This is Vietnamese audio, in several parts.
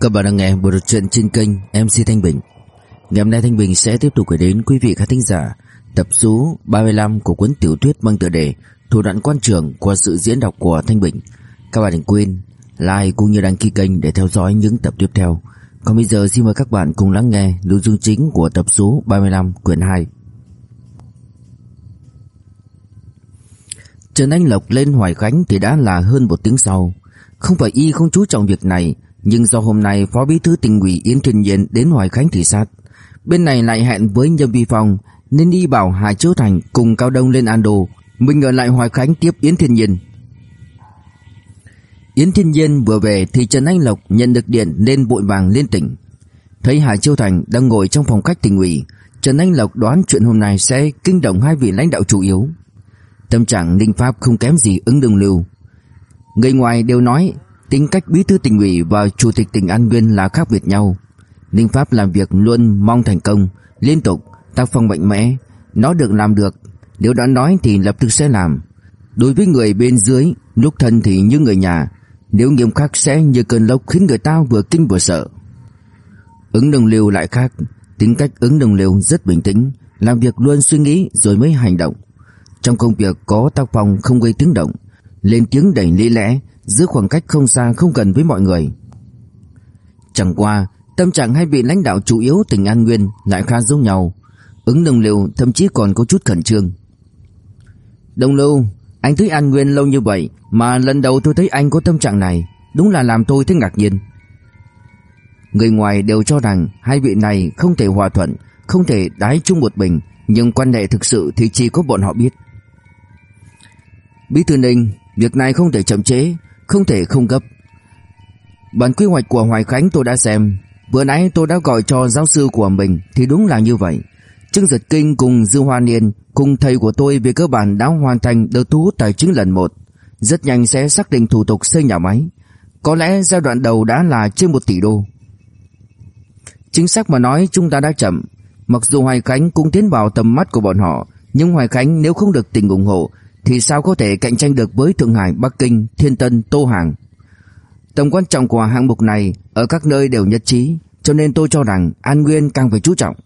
Các bạn đang nghe bộ truyện trên kênh MC Thanh Bình. Ngày hôm nay Thanh Bình sẽ tiếp tục gửi đến quý vị khán thính giả tập số 35 của cuốn tiểu thuyết mang tựa đề Thủ đoạn quan trường qua sự diễn đọc của Thanh Bình. Các bạn đừng quên like cũng như đăng ký kênh để theo dõi những tập tiếp theo. Còn bây giờ xin mời các bạn cùng lắng nghe nội dung chính của tập số 35 quyển 2. Trần Anh Lộc lên Hoài Khánh thì đã là hơn một tiếng sau. Không phải y không chú trọng việc này, nhưng do hôm nay Phó Bí thư tỉnh ủy Yến Thiên Nhiên đến Hoài Khánh thị sát, bên này lại hẹn với Nhâm Vi Phong nên y bảo Hà Chiếu Thành cùng Cao Đông lên An Đô, mình ở lại Hoài Khánh tiếp Yến Thiên Nhiên. Yến Thiên Nhiên vừa về thì Trần Anh Lộc nhận được điện nên vội vàng lên tỉnh. Thấy Hà Chiêu Thành đang ngồi trong phòng khách tỉnh ủy, Trần Anh Lộc đoán chuyện hôm nay sẽ kinh động hai vị lãnh đạo chủ yếu. Tâm trạng Ninh Pháp không kém gì ứng đồng lưu. Người ngoài đều nói tính cách bí thư tỉnh ủy và chủ tịch tỉnh An Nguyên là khác biệt nhau. Ninh Pháp làm việc luôn mong thành công, liên tục, tác phong mạnh mẽ, nó được làm được, nếu đã nói thì lập tức sẽ làm. Đối với người bên dưới, lúc thân thì như người nhà, nếu nghiêm khắc sẽ như cơn lốc khiến người ta vừa kinh vừa sợ. Ứng đồng liêu lại khác, tính cách ứng đồng liêu rất bình tĩnh, làm việc luôn suy nghĩ rồi mới hành động. Trong công việc có tác phong không gây tiếng động, lên tiếng đầy lý lẽ, giữ khoảng cách không xa không gần với mọi người. Chẳng qua, tâm trạng hai vị lãnh đạo chủ yếu tỉnh An Nguyên lại khá giống nhau. Ứng đồng liêu thậm chí còn có chút khẩn trương. Đồng lưu, anh tới An Nguyên lâu như vậy mà lần đầu tôi thấy anh có tâm trạng này, đúng là làm tôi thấy ngạc nhiên. Người ngoài đều cho rằng hai vị này không thể hòa thuận, không thể đái chung một bình, nhưng quan hệ thực sự thì chỉ có bọn họ biết. Bí thư Ninh, việc này không thể chậm chế, không thể không gấp. Bản quy hoạch của Hoài Khánh tôi đã xem, vừa nãy tôi đã gọi cho giáo sư của mình thì đúng là như vậy. Trương Giật Kinh cùng Dư Hoa Niên cùng thầy của tôi về cơ bản đã hoàn thành đợt thu hút tài chính lần một. Rất nhanh sẽ xác định thủ tục xây nhà máy. Có lẽ giai đoạn đầu đã là trên một tỷ đô. Chính xác mà nói chúng ta đã chậm. Mặc dù Hoài Khánh cũng tiến vào tầm mắt của bọn họ, nhưng Hoài Khánh nếu không được tỉnh ủng hộ thì sao có thể cạnh tranh được với Thượng Hải, Bắc Kinh, Thiên Tân, Tô Hàng. Tầm quan trọng của hạng mục này ở các nơi đều nhất trí, cho nên tôi cho rằng An Nguyên càng phải chú trọng.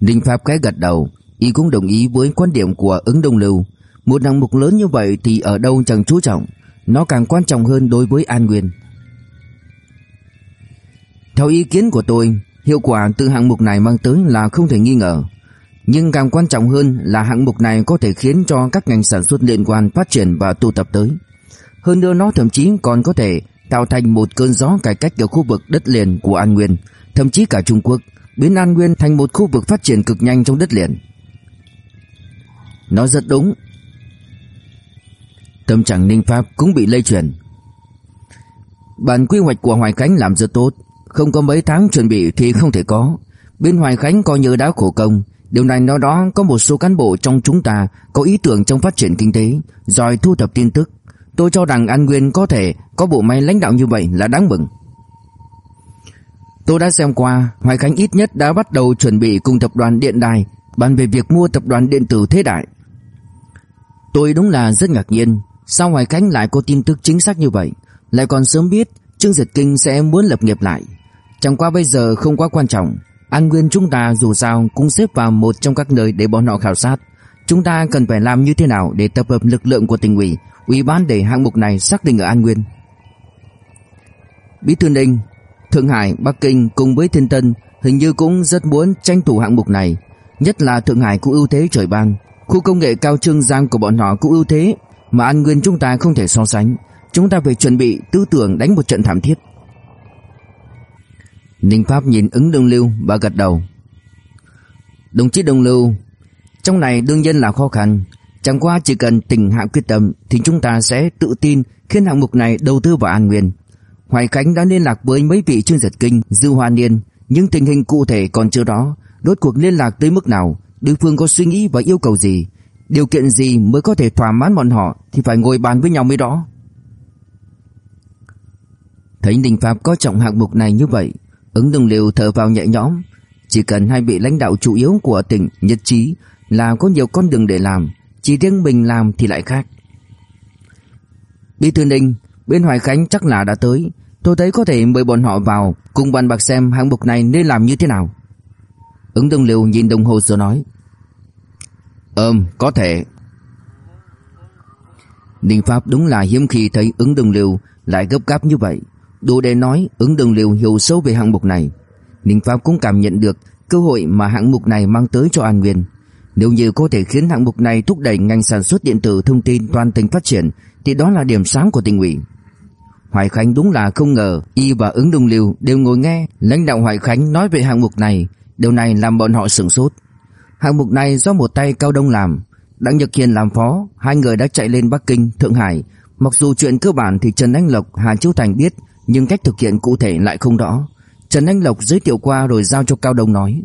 Ninh Pháp khẽ gật đầu, y cũng đồng ý với quan điểm của ứng đông lưu. Một hạng mục lớn như vậy thì ở đâu chẳng chú trọng, nó càng quan trọng hơn đối với An Nguyên. Theo ý kiến của tôi, hiệu quả từ hạng mục này mang tới là không thể nghi ngờ. Nhưng càng quan trọng hơn là hạng mục này có thể khiến cho các ngành sản xuất liên quan phát triển và tụ tập tới. Hơn nữa nó thậm chí còn có thể tạo thành một cơn gió cải cách ở khu vực đất liền của An Nguyên, thậm chí cả Trung Quốc, biến An Nguyên thành một khu vực phát triển cực nhanh trong đất liền. Nó rất đúng. Tâm trạng Ninh Pháp cũng bị lây truyền. Bản quy hoạch của Hoài Khánh làm rất tốt, không có mấy tháng chuẩn bị thì không thể có. Bên Hoài Khánh coi như đã khổ công, điều này nói đó có một số cán bộ trong chúng ta có ý tưởng trong phát triển kinh tế, giỏi thu thập tin tức. Tôi cho rằng An Nguyên có thể có bộ máy lãnh đạo như vậy là đáng mừng. Tôi đã xem qua, Hoài Khánh ít nhất đã bắt đầu chuẩn bị cùng tập đoàn Điện Đài bàn về việc mua tập đoàn điện tử Thế Đại. Tôi đúng là rất ngạc nhiên, sao Hoài Khánh lại có tin tức chính xác như vậy, lại còn sớm biết Trương Diệt Kinh sẽ muốn lập nghiệp lại. Chẳng qua bây giờ không quá quan trọng, An Nguyên chúng ta dù sao cũng xếp vào một trong các nơi để bọn họ khảo sát. Chúng ta cần phải làm như thế nào để tập hợp lực lượng của tỉnh ủy, ủy ban để hạng mục này xác định ở An Nguyên. Bí thư Ninh, Thượng Hải, Bắc Kinh cùng với Thiên Tân hình như cũng rất muốn tranh thủ hạng mục này, nhất là Thượng Hải có ưu thế trời ban, khu công nghệ cao Trương Giang của bọn họ cũng ưu thế mà An Nguyên chúng ta không thể so sánh, chúng ta phải chuẩn bị tư tưởng đánh một trận thảm thiết. Ninh Pháp nhìn ứng Đông Lưu và gật đầu. Đồng chí Đông Lưu, trong này đương nhiên là khó khăn, chẳng qua chỉ cần tỉnh hạ quyết tâm thì chúng ta sẽ tự tin khiến hạng mục này đầu tư vào An Nguyên. Hoài Khánh đã liên lạc với mấy vị chuyên Giật Kinh, Dư Hoa Niên, nhưng tình hình cụ thể còn chưa rõ. Đốt cuộc liên lạc tới mức nào, đối phương có suy nghĩ và yêu cầu gì, điều kiện gì mới có thể thỏa mãn bọn họ thì phải ngồi bàn với nhau mới đó. Thấy Ninh Pháp có trọng hạng mục này như vậy, ứng đồng liều thở vào nhẹ nhõm, chỉ cần hai vị lãnh đạo chủ yếu của tỉnh nhất trí là có nhiều con đường để làm, chỉ riêng mình làm thì lại khác. Bí thư Ninh, bên Hoài Khánh chắc là đã tới, tôi thấy có thể mời bọn họ vào cùng bàn bạc xem hạng mục này nên làm như thế nào. Ứng Đông Liêu nhìn đồng hồ rồi nói. Ừm, có thể. Ninh Pháp đúng là hiếm khi thấy ứng Đông Liêu lại gấp gáp như vậy. Đủ để nói ứng đường liều hiểu sâu về hạng mục này. Ninh Pháp cũng cảm nhận được cơ hội mà hạng mục này mang tới cho An Nguyên. Nếu như có thể khiến hạng mục này thúc đẩy ngành sản xuất điện tử thông tin toàn tỉnh phát triển thì đó là điểm sáng của tỉnh ủy. Hoài Khánh đúng là không ngờ y và ứng đồng liều đều ngồi nghe lãnh đạo Hoài Khánh nói về hạng mục này, điều này làm bọn họ sửng sốt. Hạng mục này do một tay Cao Đông làm, Đặng Nhật Hiền làm phó, hai người đã chạy lên Bắc Kinh, Thượng Hải. Mặc dù chuyện cơ bản thì Trần Anh Lộc, Hà chiêu Thành biết, nhưng cách thực hiện cụ thể lại không rõ. Trần Anh Lộc giới thiệu qua rồi giao cho Cao Đông nói.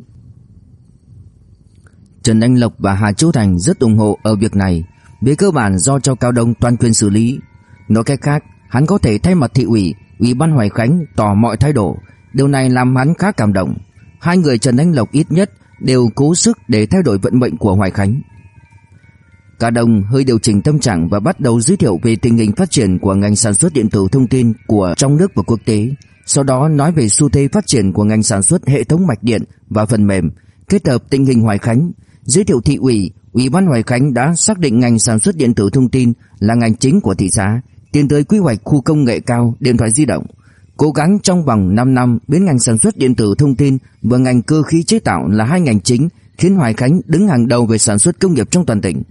Trần Anh Lộc và Hà Châu Thành rất ủng hộ ở việc này, về cơ bản do cho Cao Đông toàn quyền xử lý. Nói cách khác, hắn có thể thay mặt thị ủy, ủy ban Hoài Khánh tỏ mọi thái độ, điều này làm hắn khá cảm động. Hai người Trần Anh Lộc ít nhất đều cố sức để thay đổi vận mệnh của Hoài Khánh. Cả đồng hơi điều chỉnh tâm trạng và bắt đầu giới thiệu về tình hình phát triển của ngành sản xuất điện tử thông tin của trong nước và quốc tế. Sau đó nói về xu thế phát triển của ngành sản xuất hệ thống mạch điện và phần mềm, kết hợp tình hình Hoài Khánh, giới thiệu thị ủy, Ủy ban Hoài Khánh đã xác định ngành sản xuất điện tử thông tin là ngành chính của thị xã, tiến tới quy hoạch khu công nghệ cao điện thoại di động. Cố gắng trong vòng 5 năm biến ngành sản xuất điện tử thông tin và ngành cơ khí chế tạo là hai ngành chính, khiến Hoài Khánh đứng hàng đầu về sản xuất công nghiệp trong toàn tỉnh.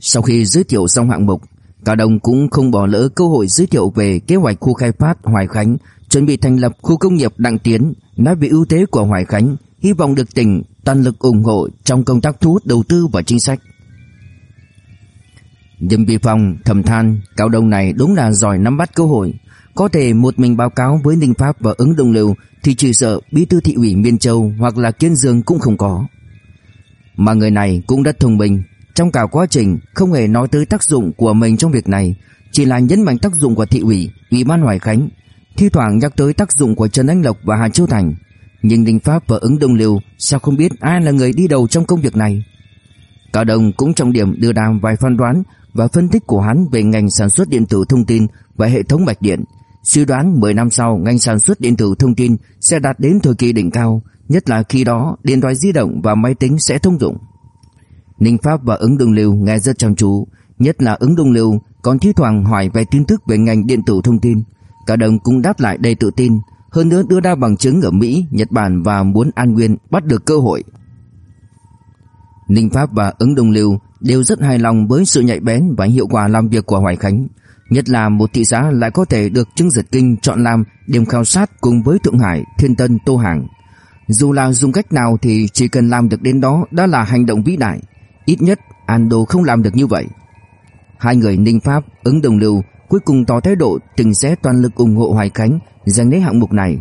Sau khi giới thiệu xong hạng mục, Cả đồng cũng không bỏ lỡ cơ hội giới thiệu về kế hoạch khu khai phát Hoài Khánh, chuẩn bị thành lập khu công nghiệp Đặng Tiến, nói về ưu thế của Hoài Khánh, hy vọng được tỉnh toàn lực ủng hộ trong công tác thu hút đầu tư và chính sách. Nhâm Vi Phong thầm than, cao đông này đúng là giỏi nắm bắt cơ hội, có thể một mình báo cáo với Ninh Pháp và ứng đồng lưu thì chỉ sợ bí thư thị ủy Miên Châu hoặc là Kiên Dương cũng không có. Mà người này cũng rất thông minh, trong cả quá trình không hề nói tới tác dụng của mình trong việc này, chỉ là nhấn mạnh tác dụng của thị ủy, ủy ban Hoài Khánh, thi thoảng nhắc tới tác dụng của Trần Anh Lộc và Hà Châu Thành. Nhưng Đinh Pháp và ứng Đông Liêu sao không biết ai là người đi đầu trong công việc này. cả Đồng cũng trọng điểm đưa ra vài phán đoán và phân tích của hắn về ngành sản xuất điện tử thông tin và hệ thống mạch điện. Suy đoán 10 năm sau ngành sản xuất điện tử thông tin sẽ đạt đến thời kỳ đỉnh cao, nhất là khi đó điện thoại di động và máy tính sẽ thông dụng. Ninh Pháp và ứng Đông Lưu nghe rất chăm chú, nhất là ứng Đông Lưu còn thi thoảng hỏi về tin tức về ngành điện tử thông tin. Cả đồng cũng đáp lại đầy tự tin, hơn nữa đưa ra bằng chứng ở Mỹ, Nhật Bản và muốn An Nguyên bắt được cơ hội. Ninh Pháp và ứng Đông Lưu đều rất hài lòng với sự nhạy bén và hiệu quả làm việc của Hoài Khánh. Nhất là một thị xã lại có thể được chứng Giật Kinh chọn làm điểm khảo sát cùng với Thượng Hải, Thiên Tân, Tô Hàng. Dù là dùng cách nào thì chỉ cần làm được đến đó đã là hành động vĩ đại. Ít nhất Ando không làm được như vậy. Hai người Ninh Pháp, ứng đồng lưu cuối cùng tỏ thái độ tình sẽ toàn lực ủng hộ Hoài Khánh giành lấy hạng mục này.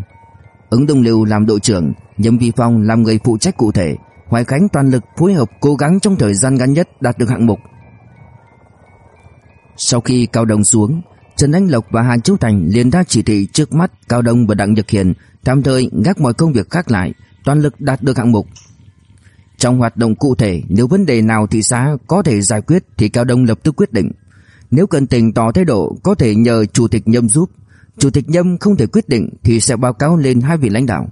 Ứng đồng lưu làm đội trưởng, Nhâm Vi Phong làm người phụ trách cụ thể, Hoài Khánh toàn lực phối hợp cố gắng trong thời gian ngắn nhất đạt được hạng mục. Sau khi Cao Đông xuống, Trần Anh Lộc và Hàn Châu Thành liền ra chỉ thị trước mắt Cao Đông và Đặng Nhật Hiền tạm thời gác mọi công việc khác lại, toàn lực đạt được hạng mục. Trong hoạt động cụ thể, nếu vấn đề nào thị xã có thể giải quyết thì Cao Đông lập tức quyết định. Nếu cần tỉnh tỏ thái độ có thể nhờ Chủ tịch Nhâm giúp. Chủ tịch Nhâm không thể quyết định thì sẽ báo cáo lên hai vị lãnh đạo.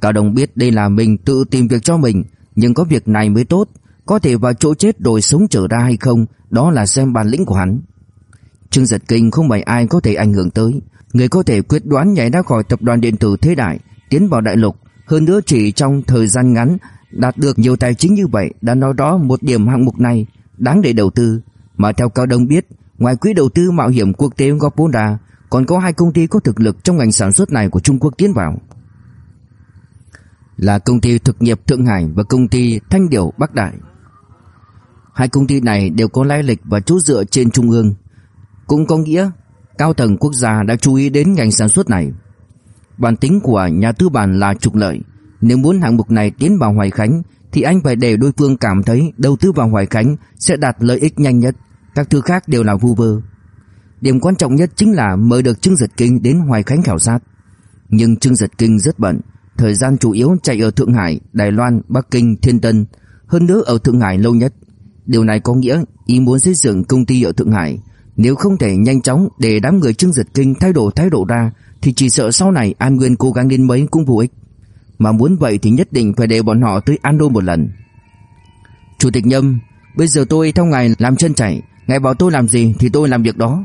Cao Đông biết đây là mình tự tìm việc cho mình, nhưng có việc này mới tốt. Có thể vào chỗ chết rồi sống trở ra hay không, đó là xem bản lĩnh của hắn. Trương Giật Kinh không phải ai có thể ảnh hưởng tới. Người có thể quyết đoán nhảy ra khỏi tập đoàn điện tử thế đại, tiến vào đại lục. Hơn nữa chỉ trong thời gian ngắn Đạt được nhiều tài chính như vậy đã nói đó một điểm hạng mục này đáng để đầu tư. Mà theo Cao Đông biết, ngoài quỹ đầu tư mạo hiểm quốc tế góp ra, còn có hai công ty có thực lực trong ngành sản xuất này của Trung Quốc tiến vào. Là công ty thực nghiệp Thượng Hải và công ty Thanh Điểu Bắc Đại. Hai công ty này đều có lai lịch và trú dựa trên trung ương. Cũng có nghĩa cao tầng quốc gia đã chú ý đến ngành sản xuất này. Bản tính của nhà tư bản là trục lợi, nếu muốn hạng mục này tiến vào Hoài Khánh thì anh phải để đối phương cảm thấy đầu tư vào Hoài Khánh sẽ đạt lợi ích nhanh nhất, các thứ khác đều là vu vơ. Điểm quan trọng nhất chính là mời được Trương Giật Kinh đến Hoài Khánh khảo sát. Nhưng Trương Giật Kinh rất bận, thời gian chủ yếu chạy ở Thượng Hải, Đài Loan, Bắc Kinh, Thiên Tân. hơn nữa ở Thượng Hải lâu nhất. Điều này có nghĩa ý muốn xây dựng công ty ở Thượng Hải. Nếu không thể nhanh chóng để đám người Trương Giật Kinh thay đổi thái độ ra thì chỉ sợ sau này An Nguyên cố gắng đến mấy cũng vô ích. Mà muốn vậy thì nhất định phải để bọn họ tới Ando một lần. Chủ tịch Nhâm, bây giờ tôi theo ngài làm chân chảy, ngài bảo tôi làm gì thì tôi làm việc đó.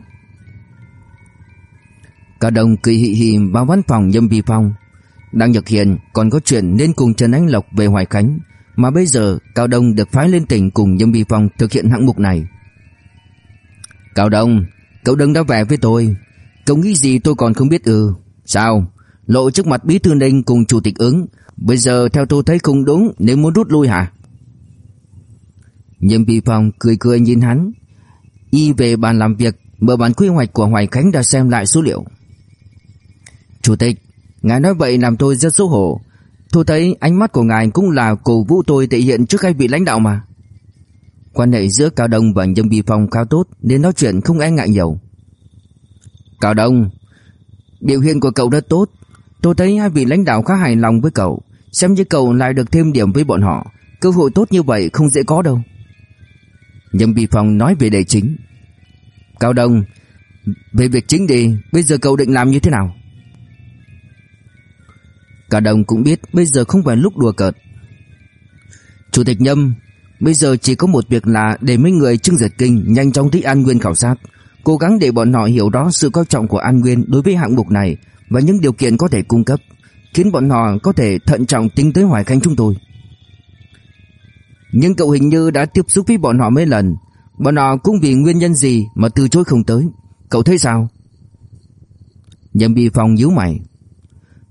Cả đồng cười hị hị vào văn phòng Nhâm Vi Phong. Đặng Nhật Hiền còn có chuyện nên cùng Trần Ánh Lộc về Hoài Khánh, mà bây giờ Cao Đông được phái lên tỉnh cùng Nhâm Vi Phong thực hiện hạng mục này. Cao Đông, cậu đừng đã về với tôi, cậu nghĩ gì tôi còn không biết ư? Sao? Lộ trước mặt Bí thư Ninh cùng Chủ tịch ứng, bây giờ theo tôi thấy không đúng nếu muốn rút lui hả? Nhâm Vi Phong cười cười nhìn hắn, y về bàn làm việc mở bản quy hoạch của Hoài Khánh đã xem lại số liệu. Chủ tịch, ngài nói vậy làm tôi rất xấu hổ. Tôi thấy ánh mắt của ngài cũng là cổ vũ tôi thể hiện trước hai vị lãnh đạo mà. Quan hệ giữa Cao Đông và Nhâm Bì Phong khá tốt nên nói chuyện không e ngại nhiều. Cao Đông, biểu hiện của cậu rất tốt. Tôi thấy hai vị lãnh đạo khá hài lòng với cậu. Xem như cậu lại được thêm điểm với bọn họ. Cơ hội tốt như vậy không dễ có đâu. Nhâm Bì Phong nói về đề chính. Cao Đông, về việc chính đi, bây giờ cậu định làm như thế nào? Cả đồng cũng biết bây giờ không phải lúc đùa cợt. Chủ tịch Nhâm, bây giờ chỉ có một việc là để mấy người trưng giật kinh nhanh chóng thích An Nguyên khảo sát, cố gắng để bọn họ hiểu rõ sự coi trọng của An Nguyên đối với hạng mục này và những điều kiện có thể cung cấp, khiến bọn họ có thể thận trọng tính tới Hoài khanh chúng tôi. Nhưng cậu hình như đã tiếp xúc với bọn họ mấy lần, bọn họ cũng vì nguyên nhân gì mà từ chối không tới, cậu thấy sao? Nhậm Bi Phong nhíu mày.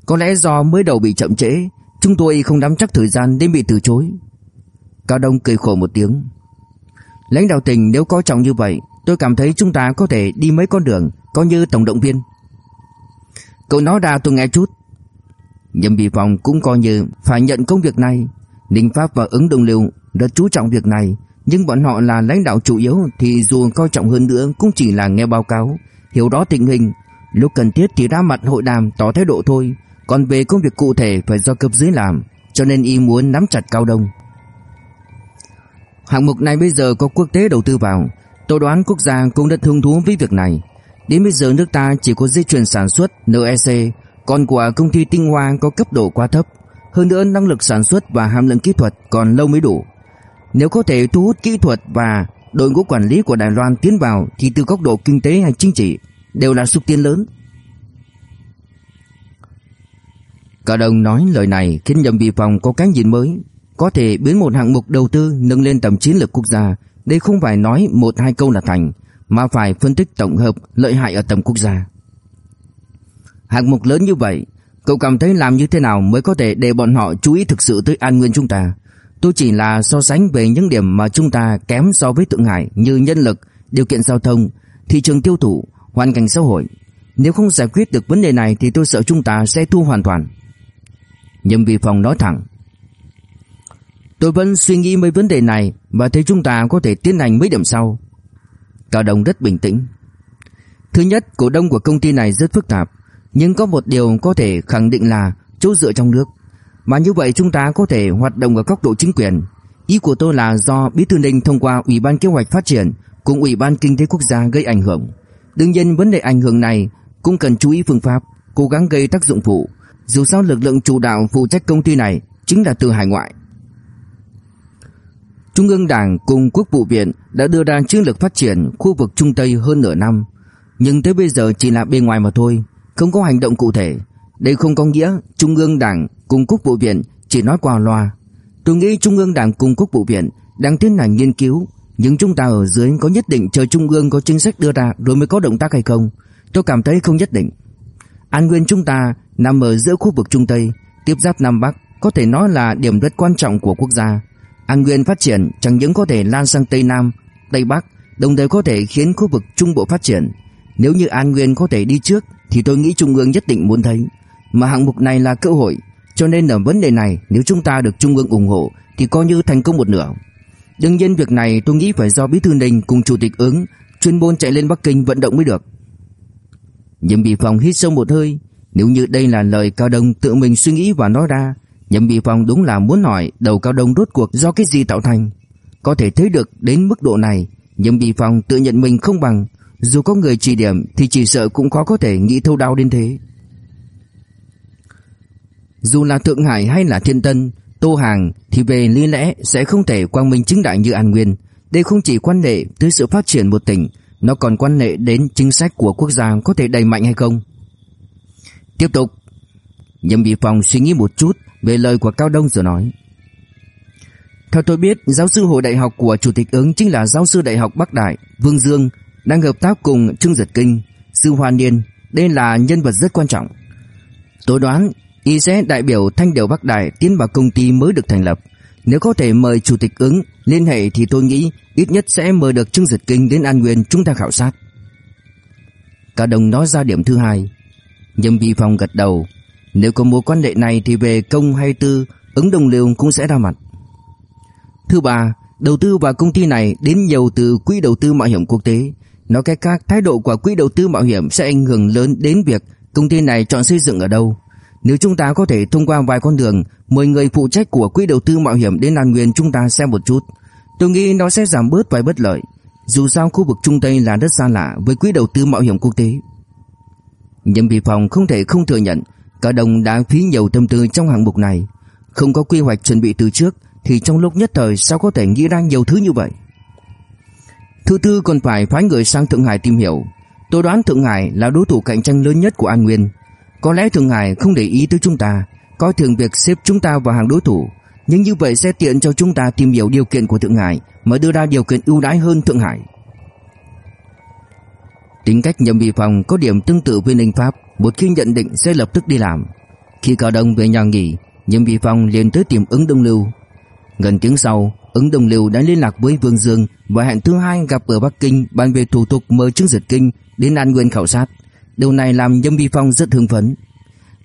Có lẽ do mới đầu bị chậm trễ, chúng tôi không nắm chắc thời gian nên bị từ chối. Cao Đông cười khổ một tiếng. Lãnh đạo tỉnh nếu có trọng như vậy, tôi cảm thấy chúng ta có thể đi mấy con đường, coi như tổng động viên. Cậu nói ra tôi nghe chút. Nhâm Bì Phong cũng coi như phải nhận công việc này. Ninh Pháp và ứng đồng liều rất chú trọng việc này, nhưng bọn họ là lãnh đạo chủ yếu thì dù coi trọng hơn nữa cũng chỉ là nghe báo cáo, hiểu rõ tình hình. Lúc cần thiết thì ra mặt hội đàm tỏ thái độ thôi, còn về công việc cụ thể phải do cấp dưới làm Cho nên y muốn nắm chặt cao đông Hạng mục này bây giờ có quốc tế đầu tư vào Tôi đoán quốc gia cũng rất hứng thú với việc này Đến bây giờ nước ta chỉ có dây chuyền sản xuất NEC Còn của công ty Tinh Hoa có cấp độ quá thấp. Hơn nữa năng lực sản xuất và hàm lượng kỹ thuật còn lâu mới đủ. Nếu có thể thu hút kỹ thuật và đội ngũ quản lý của Đài Loan tiến vào Thì từ góc độ kinh tế hay chính trị Đều là xúc tiến lớn. Cả đồng nói lời này khiến nhầm bị Phòng có cái nhìn mới, có thể biến một hạng mục đầu tư nâng lên tầm chiến lược quốc gia. Đây không phải nói một hai câu là thành, mà phải phân tích tổng hợp lợi hại ở tầm quốc gia. Hạng mục lớn như vậy, cậu cảm thấy làm như thế nào mới có thể để bọn họ chú ý thực sự tới an nguyên chúng ta? Tôi chỉ là so sánh về những điểm mà chúng ta kém so với Thượng Hải như nhân lực, điều kiện giao thông, thị trường tiêu thụ, hoàn cảnh xã hội. Nếu không giải quyết được vấn đề này thì tôi sợ chúng ta sẽ thua hoàn toàn. Nhâm Vi phòng nói thẳng Tôi vẫn suy nghĩ mấy vấn đề này Và thấy chúng ta có thể tiến hành mấy điểm sau Cao Đông rất bình tĩnh Thứ nhất cổ đông của công ty này rất phức tạp Nhưng có một điều có thể khẳng định là Chỗ dựa trong nước Mà như vậy chúng ta có thể hoạt động ở góc độ chính quyền Ý của tôi là do Bí thư Ninh thông qua Ủy ban Kế hoạch Phát triển cùng Ủy ban Kinh tế Quốc gia gây ảnh hưởng. Đương nhiên vấn đề ảnh hưởng này cũng cần chú ý phương pháp, cố gắng gây tác dụng phụ, dù sao lực lượng chủ đạo phụ trách công ty này chính là từ hải ngoại. Trung ương Đảng cùng Quốc vụ viện đã đưa ra chiến lược phát triển khu vực Trung Tây hơn nửa năm, nhưng tới bây giờ chỉ là bề ngoài mà thôi, không có hành động cụ thể. Đây không có nghĩa Trung ương Đảng cùng Quốc vụ viện chỉ nói qua loa. Tôi nghĩ Trung ương Đảng cùng Quốc vụ viện đang tiến hành nghiên cứu, nhưng chúng ta ở dưới có nhất định chờ Trung ương có chính sách đưa ra rồi mới có động tác hay không? Tôi cảm thấy không nhất định. An Nguyên chúng ta nằm ở giữa khu vực Trung Tây, tiếp giáp Nam Bắc, có thể nói là điểm rất quan trọng của quốc gia. An Nguyên phát triển chẳng những có thể lan sang Tây Nam, Tây Bắc, đồng thời có thể khiến khu vực Trung Bộ phát triển. Nếu như An Nguyên có thể đi trước thì tôi nghĩ Trung ương nhất định muốn thấy. Mà hạng mục này là cơ hội, cho nên ở vấn đề này nếu chúng ta được Trung ương ủng hộ thì coi như thành công một nửa. Đương nhiên việc này tôi nghĩ phải do Bí thư Ninh cùng Chủ tịch ứng chuyên môn chạy lên Bắc Kinh vận động mới được. Nhưng Bì Phòng hít sâu một hơi, nếu như đây là lời Cao Đông tự mình suy nghĩ và nói ra Nhậm Bị Phong đúng là muốn hỏi đầu Cao Đông rốt cuộc do cái gì tạo thành. Có thể thấy được đến mức độ này, Nhậm Bị Phong tự nhận mình không bằng, dù có người chỉ điểm thì chỉ sợ cũng khó có thể nghĩ thâu đáo đến thế. Dù là Thượng Hải hay là Thiên Tân, Tô Hàng thì về lý lẽ sẽ không thể quang minh chính đại như An Nguyên. Đây không chỉ quan hệ tới sự phát triển một tỉnh, nó còn quan hệ đến chính sách của quốc gia có thể đẩy mạnh hay không. Tiếp tục. Nhậm Bị Phong suy nghĩ một chút về lời của Cao Đông rồi nói. Theo tôi biết, giáo sư hội đại học của Chủ tịch ứng chính là giáo sư đại học Bắc Đại, Vương Dương, đang hợp tác cùng Trương Giật Kinh, Sư Hoa Niên. Đây là nhân vật rất quan trọng. Tôi đoán y sẽ đại biểu Thanh Điều Bắc Đại tiến vào công ty mới được thành lập. Nếu có thể mời Chủ tịch ứng liên hệ thì tôi nghĩ ít nhất sẽ mời được Trương Giật Kinh đến An Nguyên chúng ta khảo sát. Cả đồng nói ra điểm thứ hai. Nhâm Vi Phong gật đầu. Nếu có mối quan hệ này thì về công hay tư, ứng đồng liều cũng sẽ ra mặt. Thứ ba, đầu tư vào công ty này đến nhiều từ quỹ đầu tư mạo hiểm quốc tế. Nói cách khác, thái độ của quỹ đầu tư mạo hiểm sẽ ảnh hưởng lớn đến việc công ty này chọn xây dựng ở đâu. Nếu chúng ta có thể thông qua vài con đường mời người phụ trách của quỹ đầu tư mạo hiểm đến An Nguyên chúng ta xem một chút, tôi nghĩ nó sẽ giảm bớt vài bất lợi. Dù sao khu vực Trung Tây là đất xa lạ với quỹ đầu tư mạo hiểm quốc tế. Nhậm Bị Phòng không thể không thừa nhận cả đồng đã phí nhiều tâm tư trong hạng mục này. Không có quy hoạch chuẩn bị từ trước thì trong lúc nhất thời sao có thể nghĩ ra nhiều thứ như vậy. Thứ tư còn phải phái người sang Thượng Hải tìm hiểu. Tôi đoán Thượng Hải là đối thủ cạnh tranh lớn nhất của An Nguyên. Có lẽ Thượng Hải không để ý tới chúng ta, coi thường việc xếp chúng ta vào hàng đối thủ, nhưng như vậy sẽ tiện cho chúng ta tìm hiểu điều kiện của Thượng Hải mà đưa ra điều kiện ưu đãi hơn Thượng Hải. Tính cách Nhậm Bị Phòng có điểm tương tự với Ninh Pháp, một khi nhận định sẽ lập tức đi làm. Khi Cao Đông về nhà nghỉ, Nhậm Bị Phong liền tới tìm ứng Đông Lưu. Gần tiếng sau, ứng Đông Lưu đã liên lạc với Vương Dương và hẹn thứ hai gặp ở Bắc Kinh bàn về thủ tục mời Trương dịch Kinh đến An Nguyên khảo sát. Điều này làm Nhâm Bi Phong rất hưng phấn.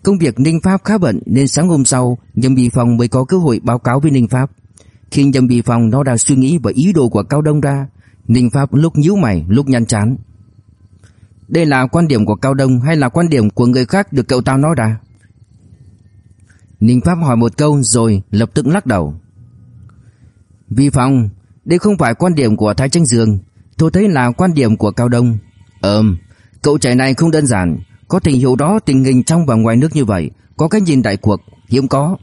Công việc Ninh Pháp khá bận nên sáng hôm sau Nhâm Bi Phong mới có cơ hội báo cáo với Ninh Pháp. Khi Nhâm Bi Phong nó đã suy nghĩ và ý đồ của Cao Đông ra, Ninh Pháp lúc nhíu mày lúc nhăn chán. Đây là quan điểm của Cao Đông hay là quan điểm của người khác được cậu ta nói ra? Ninh Pháp hỏi một câu rồi lập tức lắc đầu. Vi Phong, đây không phải quan điểm của Thái Tranh Dương, tôi thấy là quan điểm của Cao Đông. Ừm, Cậu trẻ này không đơn giản, có thể hiểu đó tình hình trong và ngoài nước như vậy, có cái nhìn đại cuộc, hiếm có.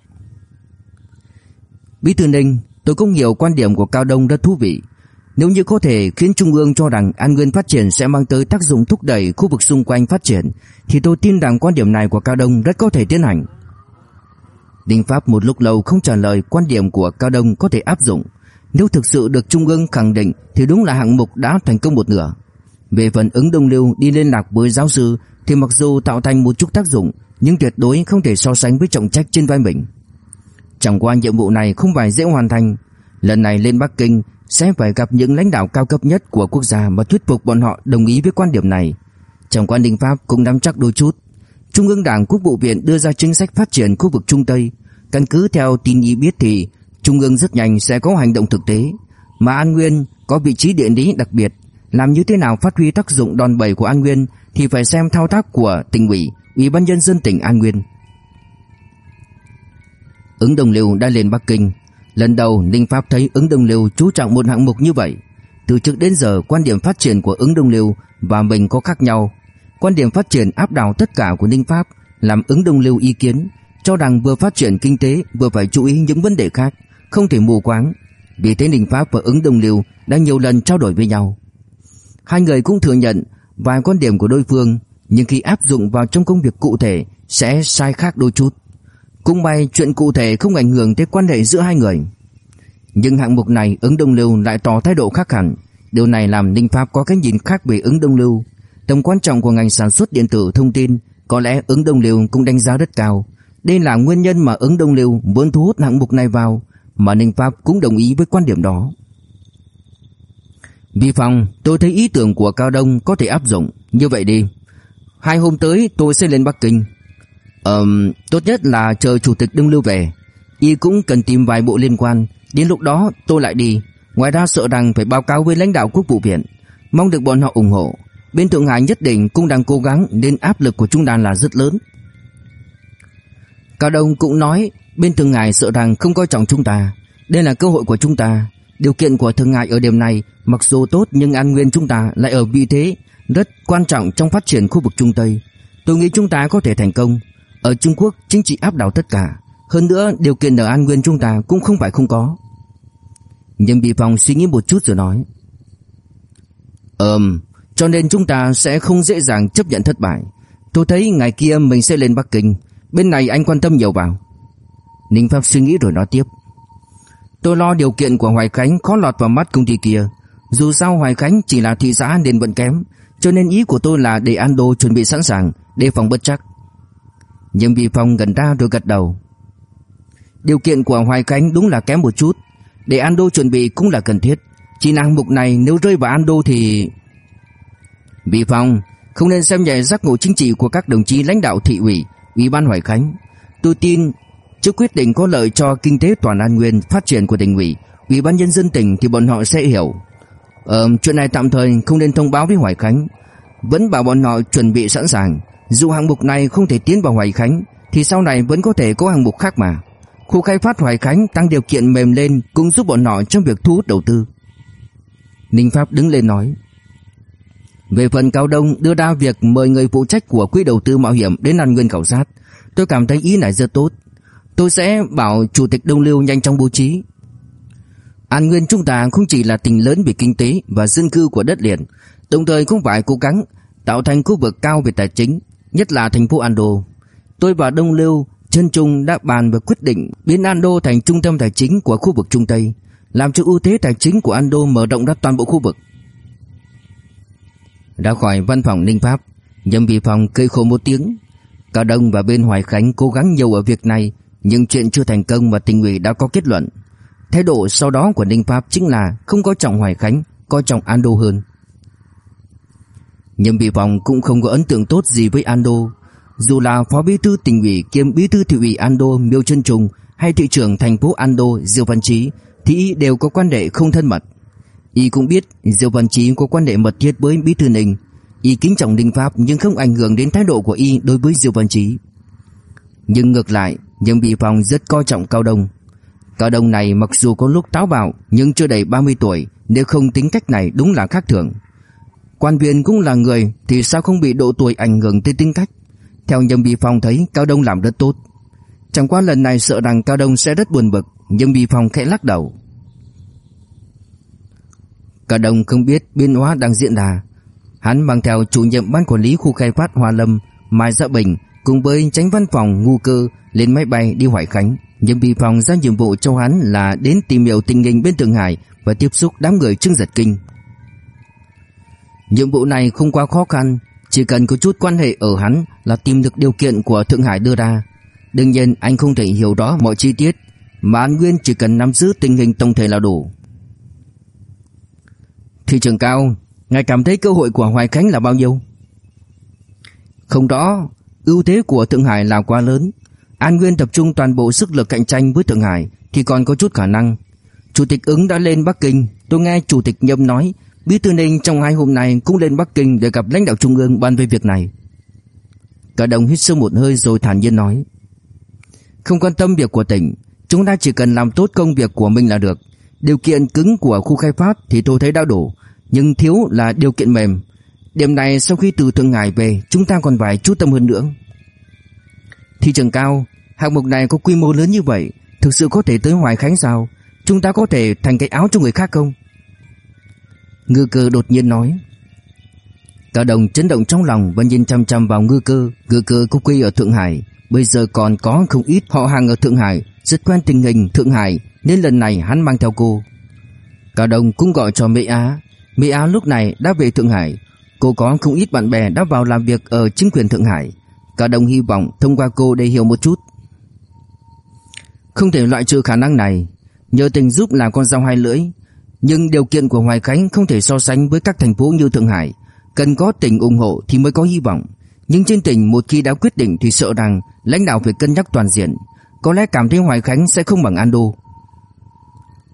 Bí thư Ninh, tôi cũng hiểu quan điểm của Cao Đông rất thú vị. Nếu như có thể khiến Trung ương cho rằng An Nguyên phát triển sẽ mang tới tác dụng thúc đẩy khu vực xung quanh phát triển, thì tôi tin rằng quan điểm này của Cao Đông rất có thể tiến hành. Đinh Pháp một lúc lâu không trả lời quan điểm của Cao Đông có thể áp dụng. Nếu thực sự được Trung ương khẳng định thì đúng là hạng mục đã thành công một nửa. Về phần ứng đông lưu đi liên lạc với giáo sư thì mặc dù tạo thành một chút tác dụng nhưng tuyệt đối không thể so sánh với trọng trách trên vai mình. Chẳng qua nhiệm vụ này không phải dễ hoàn thành. Lần này lên Bắc Kinh sẽ phải gặp những lãnh đạo cao cấp nhất của quốc gia mà thuyết phục bọn họ đồng ý với quan điểm này. Trong quan đình Pháp cũng nắm chắc đôi chút. Trung ương Đảng Quốc vụ viện đưa ra chính sách phát triển khu vực Trung Tây. Căn cứ theo tin y biết thì Trung ương rất nhanh sẽ có hành động thực tế. Mà An Nguyên có vị trí địa lý đặc biệt làm như thế nào phát huy tác dụng đòn bẩy của An Nguyên thì phải xem thao tác của tỉnh ủy, ủy ban nhân dân tỉnh An Nguyên. Ứng Đồng Liêu đã lên Bắc Kinh, lần đầu Ninh Pháp thấy ứng Đồng Liêu chú trọng một hạng mục như vậy. Từ trước đến giờ quan điểm phát triển của ứng Đồng Liêu và mình có khác nhau. Quan điểm phát triển áp đảo tất cả của Ninh Pháp làm ứng Đồng Liêu ý kiến cho rằng vừa phát triển kinh tế vừa phải chú ý những vấn đề khác, không thể mù quáng. Vì thế Ninh Pháp và ứng Đồng Liêu đã nhiều lần trao đổi với nhau. Hai người cũng thừa nhận vài quan điểm của đối phương, nhưng khi áp dụng vào trong công việc cụ thể sẽ sai khác đôi chút. Cũng may chuyện cụ thể không ảnh hưởng tới quan hệ giữa hai người. Nhưng hạng mục này ứng đông lưu lại tỏ thái độ khác hẳn. Điều này làm Ninh Pháp có cái nhìn khác về ứng đông lưu. Tầm quan trọng của ngành sản xuất điện tử thông tin có lẽ ứng đông lưu cũng đánh giá rất cao. Đây là nguyên nhân mà ứng đông lưu muốn thu hút hạng mục này vào, mà Ninh Pháp cũng đồng ý với quan điểm đó. Vi Phong, tôi thấy ý tưởng của Cao Đông có thể áp dụng. Như vậy đi. Hai hôm tới tôi sẽ lên Bắc Kinh. Ờm, tốt nhất là chờ Chủ tịch đương Lưu về. Y cũng cần tìm vài bộ liên quan. Đến lúc đó tôi lại đi. Ngoài ra sợ rằng phải báo cáo với lãnh đạo quốc vụ viện. Mong được bọn họ ủng hộ. Bên Thượng Hải nhất định cũng đang cố gắng nên áp lực của trung đoàn là rất lớn. Cao Đông cũng nói bên Thượng Hải sợ rằng không coi trọng chúng ta. Đây là cơ hội của chúng ta. Điều kiện của Thượng Hải ở điểm này mặc dù tốt nhưng An Nguyên chúng ta lại ở vị thế rất quan trọng trong phát triển khu vực Trung Tây. Tôi nghĩ chúng ta có thể thành công. Ở Trung Quốc chính trị áp đảo tất cả. Hơn nữa điều kiện ở An Nguyên chúng ta cũng không phải không có. Nhưng Bị Phong suy nghĩ một chút rồi nói. Ừm, cho nên chúng ta sẽ không dễ dàng chấp nhận thất bại. Tôi thấy ngày kia mình sẽ lên Bắc Kinh. Bên này anh quan tâm nhiều vào. Ninh Pháp suy nghĩ rồi nói tiếp. Tôi lo điều kiện của Hoài Khánh khó lọt vào mắt công ty kia. Dù sao Hoài Khánh chỉ là thị xã nên vẫn kém, cho nên ý của tôi là để Ando chuẩn bị sẵn sàng, đề phòng bất chắc. Nhưng vì Phong gần ra rồi gật đầu. Điều kiện của Hoài Khánh đúng là kém một chút, để Ando chuẩn bị cũng là cần thiết. Chỉ năng mục này nếu rơi vào Ando thì... Vì Phong không nên xem nhẹ giác ngộ chính trị của các đồng chí lãnh đạo thị ủy, ủy ban Hoài Khánh. Tôi tin trước quyết định có lợi cho kinh tế toàn An Nguyên phát triển của tỉnh ủy, ủy ban nhân dân tỉnh thì bọn họ sẽ hiểu. Ờ, chuyện này tạm thời không nên thông báo với Hoài Khánh. Vẫn bảo bọn họ chuẩn bị sẵn sàng. Dù hạng mục này không thể tiến vào Hoài Khánh thì sau này vẫn có thể có hạng mục khác mà. Khu khai phát Hoài Khánh tăng điều kiện mềm lên cũng giúp bọn họ trong việc thu hút đầu tư. Ninh Pháp đứng lên nói. Về phần Cao Đông đưa ra việc mời người phụ trách của quỹ đầu tư mạo hiểm đến An Nguyên khảo sát, tôi cảm thấy ý này rất tốt. Tôi sẽ bảo chủ tịch Đông Lưu nhanh chóng bố trí. An Nguyên chúng ta không chỉ là tỉnh lớn về kinh tế và dân cư của đất liền, đồng thời cũng phải cố gắng tạo thành khu vực cao về tài chính, nhất là thành phố Ando. Tôi và Đông Lưu Trân trung đã bàn và quyết định biến Ando thành trung tâm tài chính của khu vực Trung Tây, làm cho ưu thế tài chính của Ando mở rộng ra toàn bộ khu vực. Ra khỏi văn phòng Ninh Pháp, Nhâm Vị Phòng cây khổ một tiếng. cả Đông và bên Hoài Khánh cố gắng nhiều ở việc này, nhưng chuyện chưa thành công và tình ủy đã có kết luận. Thái độ sau đó của Ninh Pháp chính là không có trọng Hoài Khánh, coi trọng Ando hơn. Nhâm Bì Phòng cũng không có ấn tượng tốt gì với Ando. Dù là phó bí thư tỉnh ủy kiêm bí thư thị ủy Ando Miêu Trân Trùng hay thị trưởng thành phố Ando Diêu Văn Chí thì đều có quan hệ không thân mật. Y cũng biết Diêu Văn Chí có quan hệ mật thiết với Bí thư Ninh. Y kính trọng Ninh Pháp nhưng không ảnh hưởng đến thái độ của Y đối với Diêu Văn Chí. Nhưng ngược lại, Nhâm Bì Phong rất coi trọng Cao Đông. Cao Đông này mặc dù có lúc táo bạo nhưng chưa đầy 30 tuổi, nếu không tính cách này đúng là khác thường. Quan viên cũng là người thì sao không bị độ tuổi ảnh hưởng tới tính cách. Theo Nhâm Bì Phong thấy Cao Đông làm rất tốt. Chẳng qua lần này sợ rằng Cao Đông sẽ rất buồn bực, Nhâm Bì Phong khẽ lắc đầu. Cả đồng không biết biến hóa đang diễn ra. Hắn mang theo chủ nhiệm ban quản lý khu khai phát Hoa Lâm, Mai Dạ Bình cùng với tránh văn phòng ngu cơ lên máy bay đi Hoài Khánh. Nhâm Bì Phong ra nhiệm vụ cho hắn là đến tìm hiểu tình hình bên Thượng Hải và tiếp xúc đám người Trương Giật Kinh. Nhiệm vụ này không quá khó khăn, chỉ cần có chút quan hệ ở hắn là tìm được điều kiện của Thượng Hải đưa ra. Đương nhiên anh không thể hiểu rõ mọi chi tiết, mà An Nguyên chỉ cần nắm giữ tình hình tổng thể là đủ. Thị trường cao, ngài cảm thấy cơ hội của Hoài Khánh là bao nhiêu? Không rõ, ưu thế của Thượng Hải là quá lớn. An Nguyên tập trung toàn bộ sức lực cạnh tranh với Thượng Hải thì còn có chút khả năng. Chủ tịch ứng đã lên Bắc Kinh, tôi nghe Chủ tịch Nhâm nói, Bí thư Ninh trong hai hôm nay cũng lên Bắc Kinh để gặp lãnh đạo trung ương bàn về việc này. Cả đồng hít sâu một hơi rồi thản nhiên nói. Không quan tâm việc của tỉnh, chúng ta chỉ cần làm tốt công việc của mình là được. Điều kiện cứng của khu khai phát thì tôi thấy đã đủ, nhưng thiếu là điều kiện mềm. Điểm này sau khi từ Thượng Hải về, chúng ta còn phải chú tâm hơn nữa. Thị trường cao, hạng mục này có quy mô lớn như vậy, thực sự có thể tới Hoài Khánh sao? Chúng ta có thể thành cái áo cho người khác không? Ngư cơ đột nhiên nói. Cả đồng chấn động trong lòng và nhìn chăm chăm vào ngư cơ. Ngư cơ có quê ở Thượng Hải, bây giờ còn có không ít họ hàng ở Thượng Hải, rất quen tình hình Thượng Hải, nên lần này hắn mang theo cô. Cả đồng cũng gọi cho Mỹ Á. Mỹ Á lúc này đã về Thượng Hải. Cô có không ít bạn bè đã vào làm việc ở chính quyền Thượng Hải. Cả đồng hy vọng thông qua cô để hiểu một chút. Không thể loại trừ khả năng này. Nhờ tình giúp là con dao hai lưỡi. Nhưng điều kiện của Hoài Khánh không thể so sánh với các thành phố như Thượng Hải. Cần có tỉnh ủng hộ thì mới có hy vọng. Nhưng trên tỉnh một khi đã quyết định thì sợ rằng lãnh đạo phải cân nhắc toàn diện. Có lẽ cảm thấy Hoài Khánh sẽ không bằng Ando.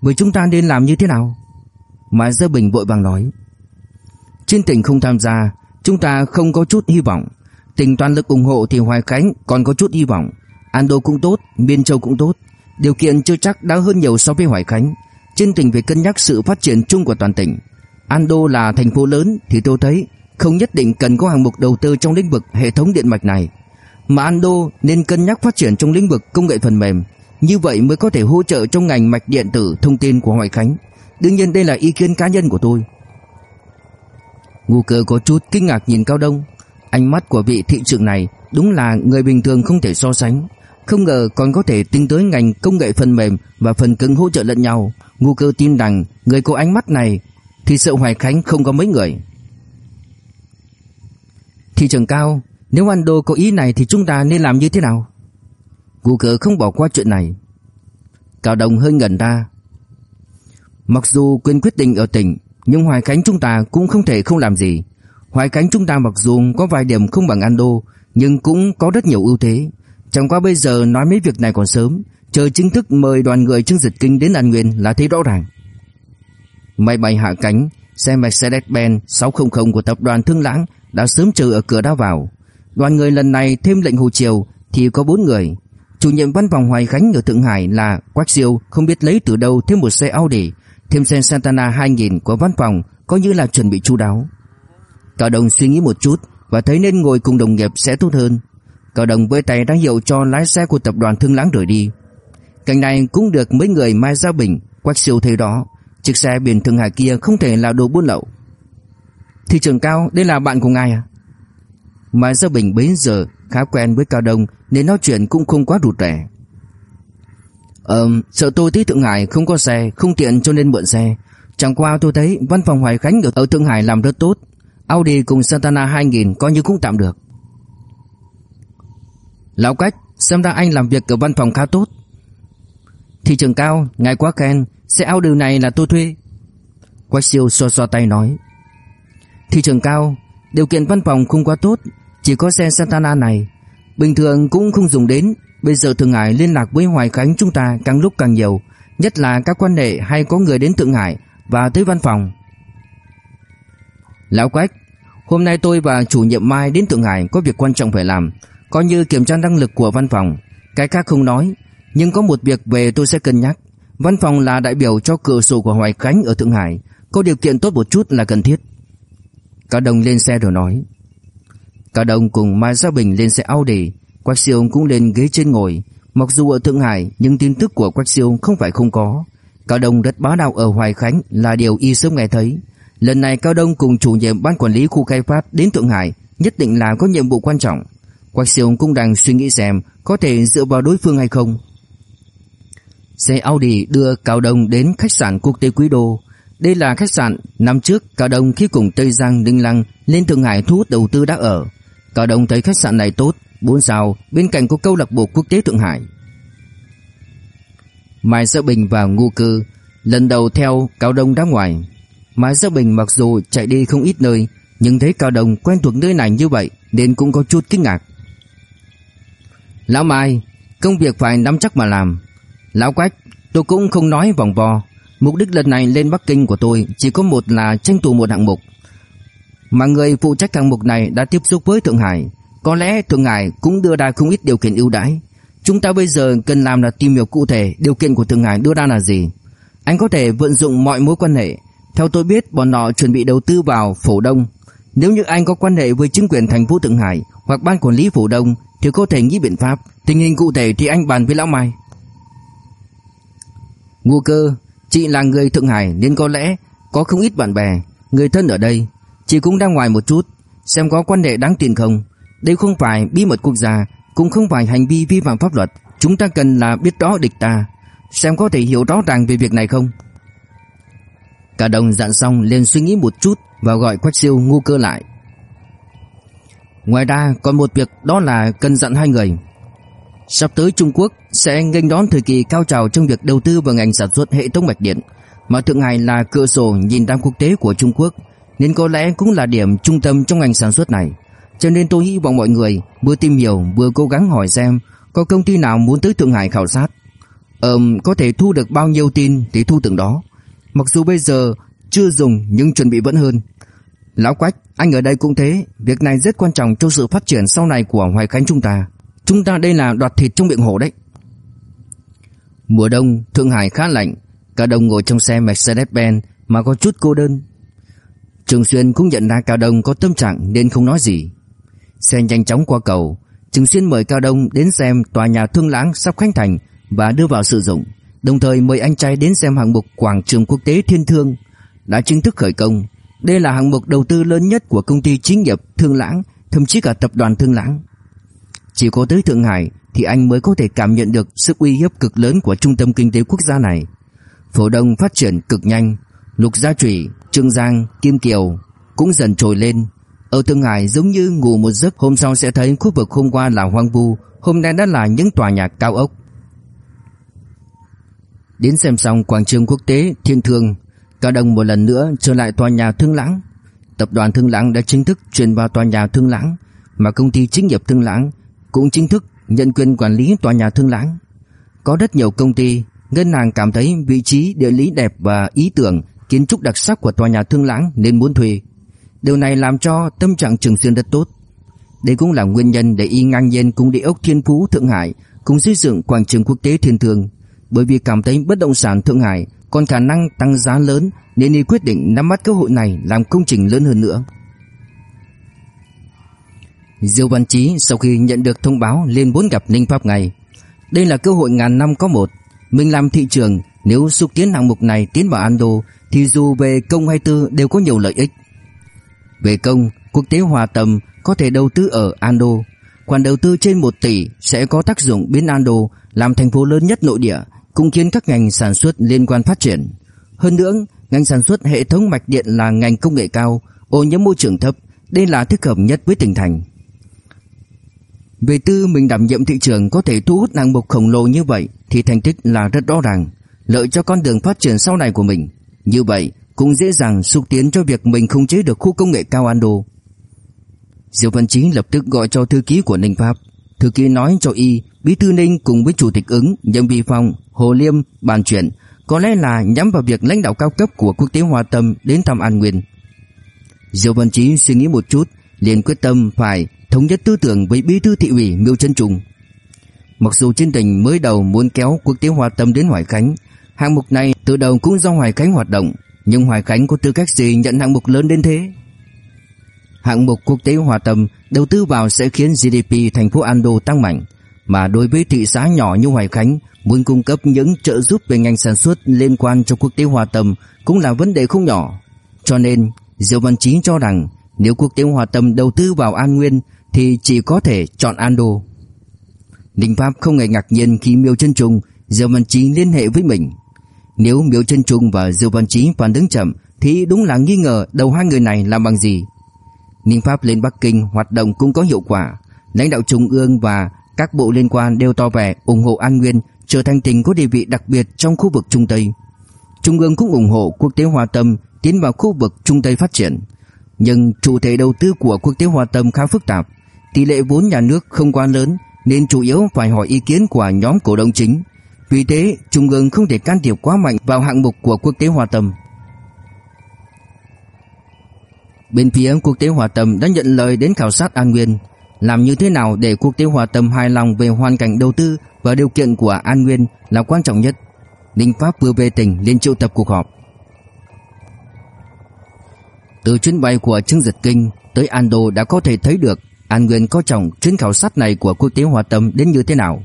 Vậy chúng ta nên làm như thế nào? Mã Gia Bình vội vàng nói. Trên tỉnh không tham gia, chúng ta không có chút hy vọng. Tỉnh toàn lực ủng hộ thì Hoài Khánh còn có chút hy vọng. Ando cũng tốt, Biên Châu cũng tốt, điều kiện chưa chắc đã hơn nhiều so với Hoài Khánh. Trên tỉnh phải cân nhắc sự phát triển chung của toàn tỉnh. Ando là thành phố lớn thì tôi thấy không nhất định cần có hàng mục đầu tư trong lĩnh vực hệ thống điện mạch này, mà Ando nên cân nhắc phát triển trong lĩnh vực công nghệ phần mềm, như vậy mới có thể hỗ trợ trong ngành mạch điện tử thông tin của Hoài Khánh. Đương nhiên đây là ý kiến cá nhân của tôi. Ngô Cơ có chút kinh ngạc nhìn Cao Đông, ánh mắt của vị thị trưởng này đúng là người bình thường không thể so sánh, không ngờ còn có thể tính tới ngành công nghệ phần mềm và phần cứng hỗ trợ lẫn nhau. Ngô Cơ tin rằng người có ánh mắt này thì sợ Hoài Khánh không có mấy người. Thị trường Cao, nếu Ando có ý này thì chúng ta nên làm như thế nào? Ngô Cơ không bỏ qua chuyện này. Cao đồng hơi ngẩn ra. Mặc dù quyền quyết định ở tỉnh nhưng Hoài Khánh chúng ta cũng không thể không làm gì. Hoài Khánh chúng ta mặc dù có vài điểm không bằng Ando, nhưng cũng có rất nhiều ưu thế. Chẳng qua bây giờ nói mấy việc này còn sớm, chờ chính thức mời đoàn người Trương Dịch Kinh đến An Nguyên là thấy rõ ràng. Máy bay hạ cánh, xe Mercedes-Benz 600 của tập đoàn Thương Lãng đã sớm chờ ở cửa đã vào. Đoàn người lần này thêm lệnh Hồ Triều thì có 4 người. Chủ nhiệm văn phòng Hoài Khánh ở Thượng Hải là Quách Siêu không biết lấy từ đâu thêm một xe Audi Thêm xe Santana 2000 của văn phòng Coi như là chuẩn bị chu đáo Cao Đồng suy nghĩ một chút Và thấy nên ngồi cùng đồng nghiệp sẽ tốt hơn Cao Đồng với tay đã hiệu cho lái xe của tập đoàn Thương Lãng rời đi Cảnh này cũng được mấy người Mai Gia Bình Quách siêu thấy đó Chiếc xe biển Thượng Hải kia không thể là đồ buôn lậu Thị trường Cao đây là bạn của ngài à Mai Gia Bình bấy giờ khá quen với Cao Đông Nên nói chuyện cũng không quá rụt rẻ Ờ, sợ tôi tới Thượng Hải không có xe, không tiện cho nên mượn xe. Chẳng qua tôi thấy văn phòng Hoài Khánh ở Thượng Hải làm rất tốt. Audi cùng Santana 2000 coi như cũng tạm được. Lão Cách, xem ra anh làm việc ở văn phòng khá tốt. Thị trường cao, ngài quá khen, xe Audi này là tôi thuê. Quách siêu xoa xoa tay nói. Thị trường cao, điều kiện văn phòng không quá tốt, chỉ có xe Santana này. Bình thường cũng không dùng đến, Bây giờ Thượng Hải liên lạc với Hoài Khánh chúng ta càng lúc càng nhiều, nhất là các quan hệ hay có người đến Thượng Hải và tới văn phòng. Lão Quách, hôm nay tôi và chủ nhiệm Mai đến Thượng Hải có việc quan trọng phải làm, coi như kiểm tra năng lực của văn phòng. Cái khác không nói, nhưng có một việc về tôi sẽ cân nhắc. Văn phòng là đại biểu cho cửa sổ của Hoài Khánh ở Thượng Hải, có điều kiện tốt một chút là cần thiết. Cả đồng lên xe rồi nói. Cả đồng cùng Mai Gia Bình lên xe Audi, Quách Siêu cũng lên ghế trên ngồi, mặc dù ở Thượng Hải nhưng tin tức của Quách Siêu không phải không có. Cao Đông rất bá đạo ở Hoài Khánh là điều y sớm nghe thấy. Lần này Cao Đông cùng chủ nhiệm ban quản lý khu khai phát đến Thượng Hải nhất định là có nhiệm vụ quan trọng. Quách Siêu cũng đang suy nghĩ xem có thể dựa vào đối phương hay không. Xe Audi đưa Cao Đông đến khách sạn quốc tế Quý Đô. Đây là khách sạn năm trước Cao Đông khi cùng Tây Giang Đinh Lăng lên Thượng Hải thu hút đầu tư đã ở. Cao Đông thấy khách sạn này tốt, 4 sao bên cạnh có câu lạc bộ quốc tế Thượng Hải. Mai sơ Bình và Ngô Cư lần đầu theo Cao Đông ra ngoài. Mai sơ Bình mặc dù chạy đi không ít nơi, nhưng thấy Cao Đông quen thuộc nơi này như vậy nên cũng có chút kinh ngạc. Lão Mai, công việc phải nắm chắc mà làm. Lão Quách, tôi cũng không nói vòng vo. Mục đích lần này lên Bắc Kinh của tôi chỉ có một là tranh thủ một hạng mục. Mà người phụ trách hạng mục này đã tiếp xúc với Thượng Hải, có lẽ Thượng Hải cũng đưa ra không ít điều kiện ưu đãi. Chúng ta bây giờ cần làm là tìm hiểu cụ thể điều kiện của Thượng Hải đưa ra là gì. Anh có thể vận dụng mọi mối quan hệ. Theo tôi biết bọn họ chuẩn bị đầu tư vào Phổ Đông. Nếu như anh có quan hệ với chính quyền thành phố Thượng Hải hoặc ban quản lý Phổ Đông thì có thể nghĩ biện pháp. Tình hình cụ thể thì anh bàn với Lão Mai. Ngô cơ, chị là người Thượng Hải nên có lẽ có không ít bạn bè, người thân ở đây. Chị cũng đang ngoài một chút, xem có quan hệ đáng tin không. Đây không phải bí mật quốc gia, cũng không phải hành vi vi phạm pháp luật. Chúng ta cần là biết rõ địch ta, xem có thể hiểu rõ ràng về việc này không. Cả đồng dặn xong liền suy nghĩ một chút và gọi Quách Siêu ngu cơ lại. Ngoài ra còn một việc đó là cần dặn hai người. Sắp tới Trung Quốc sẽ nghênh đón thời kỳ cao trào trong việc đầu tư vào ngành sản xuất hệ thống mạch điện, mà Thượng Hải là cửa sổ nhìn đám quốc tế của Trung Quốc, nên có lẽ cũng là điểm trung tâm trong ngành sản xuất này. Cho nên tôi hy vọng mọi người vừa tìm hiểu vừa cố gắng hỏi xem có công ty nào muốn tới Thượng Hải khảo sát. Ừm, có thể thu được bao nhiêu tin thì thu từng đó. Mặc dù bây giờ chưa dùng nhưng chuẩn bị vẫn hơn. Lão Quách, anh ở đây cũng thế, việc này rất quan trọng cho sự phát triển sau này của Hoài Khánh chúng ta. Chúng ta đây là đoạt thịt trong miệng hổ đấy. Mùa đông, Thượng Hải khá lạnh. Cao Đông ngồi trong xe Mercedes-Benz Mà có chút cô đơn. Trường Xuyên cũng nhận ra Cao Đông có tâm trạng Nên không nói gì. Xe nhanh chóng qua cầu. Trường Xuyên mời Cao Đông đến xem tòa nhà thương lãng sắp khánh thành Và đưa vào sử dụng. Đồng thời mời anh trai đến xem hạng mục Quảng trường quốc tế Thiên Thương. Đã chính thức khởi công. Đây là hạng mục đầu tư lớn nhất của công ty chính nghiệp Thương Lãng Thậm chí cả tập đoàn Thương Lãng chỉ có tới Thượng Hải Thì anh mới có thể cảm nhận được sức uy hiếp cực lớn Của trung tâm kinh tế quốc gia này. Phổ Đông phát triển cực nhanh Lục Gia Trụy, Trương Giang, Kim Kiều Cũng dần trồi lên. Ở Thượng Hải giống như ngủ một giấc Hôm sau sẽ thấy khu vực hôm qua là hoang vu Hôm nay đã là những tòa nhà cao ốc. Đến xem xong quảng trường quốc tế Thiên Thương, Cao Đông một lần nữa trở lại tòa nhà Thương Lãng. Tập đoàn Thương Lãng đã chính thức chuyển vào tòa nhà Thương Lãng, mà công ty chính nghiệp Thương Lãng cũng chính thức nhận quyền quản lý tòa nhà Thương Lãng. Có rất nhiều công ty, ngân hàng cảm thấy vị trí địa lý đẹp và ý tưởng kiến trúc đặc sắc của tòa nhà Thương Lãng nên muốn thuê. Điều này làm cho tâm trạng Trường Xuyên rất tốt. Đây cũng là nguyên nhân để y ngang nhiên cùng địa ốc Thiên Phú Thượng Hải cùng xây dựng quảng trường quốc tế Thiên Thương bởi vì cảm thấy bất động sản Thượng Hải còn khả năng tăng giá lớn nên y quyết định nắm bắt cơ hội này làm công trình lớn hơn nữa. Diêu Văn Chí sau khi nhận được thông báo liền muốn gặp Ninh Pháp ngay. Đây là cơ hội ngàn năm có một. Mình làm thị trường, nếu xúc tiến hạng mục này tiến vào Ando thì dù về công hay tư đều có nhiều lợi ích. Về công, quốc tế hòa tầm có thể đầu tư ở Ando. Khoản đầu tư trên 1 tỷ sẽ có tác dụng biến Ando làm thành phố lớn nhất nội địa cũng khiến các ngành sản xuất liên quan phát triển. Hơn nữa, ngành sản xuất hệ thống mạch điện là ngành công nghệ cao, ô nhiễm môi trường thấp, đây là thích hợp nhất với tỉnh thành. Về tư mình đảm nhiệm thị trường có thể thu hút hạng mục khổng lồ như vậy thì thành tích là rất rõ ràng, lợi cho con đường phát triển sau này của mình. Như vậy cũng dễ dàng xúc tiến cho việc mình khống chế được khu công nghệ cao Ando. Diệu Văn Chí lập tức gọi cho thư ký của Ninh Pháp. Thư ký nói cho y Bí thư Ninh cùng với chủ tịch ứng, nhân Vi Phong, Hồ Liêm bàn chuyện, có lẽ là nhắm vào việc lãnh đạo cao cấp của quốc tế Hoa Tâm đến thăm An Nguyên. Diêu Văn Chí suy nghĩ một chút, liền quyết tâm phải thống nhất tư tưởng với bí thư thị ủy Miêu Trân Trung. Mặc dù trên tỉnh mới đầu muốn kéo quốc tế hòa Tâm đến Hoài Khánh, hạng mục này từ đầu cũng do Hoài Khánh hoạt động, nhưng Hoài Khánh có tư cách gì nhận hạng mục lớn đến thế? Hạng mục quốc tế hòa Tâm đầu tư vào sẽ khiến GDP thành phố Ando tăng mạnh, mà đối với thị xã nhỏ như Hoài Khánh muốn cung cấp những trợ giúp về ngành sản xuất liên quan cho quốc tế hòa tâm cũng là vấn đề không nhỏ. Cho nên, Diêu Văn Chí cho rằng nếu quốc tế hòa tâm đầu tư vào An Nguyên thì chỉ có thể chọn Ando. Ninh Pháp không hề ngạc nhiên khi Miêu Chân Trung, diêu Văn Chí liên hệ với mình. Nếu Miêu Chân Trung và diêu Văn Chí phản ứng chậm thì đúng là nghi ngờ đầu hai người này làm bằng gì. Ninh Pháp lên Bắc Kinh hoạt động cũng có hiệu quả. Lãnh đạo trung ương và các bộ liên quan đều tỏ vẻ ủng hộ An Nguyên trở thành tỉnh có địa vị đặc biệt trong khu vực Trung Tây. Trung ương cũng ủng hộ quốc tế hòa Tâm tiến vào khu vực Trung Tây phát triển. Nhưng chủ thể đầu tư của quốc tế hòa Tâm khá phức tạp, tỷ lệ vốn nhà nước không quá lớn nên chủ yếu phải hỏi ý kiến của nhóm cổ đông chính. Vì thế, Trung ương không thể can thiệp quá mạnh vào hạng mục của quốc tế hòa Tâm. Bên phía quốc tế Hòa Tâm đã nhận lời đến khảo sát An Nguyên, làm như thế nào để quốc tế hòa tâm hài lòng về hoàn cảnh đầu tư và điều kiện của An Nguyên là quan trọng nhất. Ninh Pháp vừa về tỉnh liên triệu tập cuộc họp. Từ chuyến bay của Trương Giật Kinh tới Ando đã có thể thấy được An Nguyên có trọng chuyến khảo sát này của quốc tế hòa tâm đến như thế nào.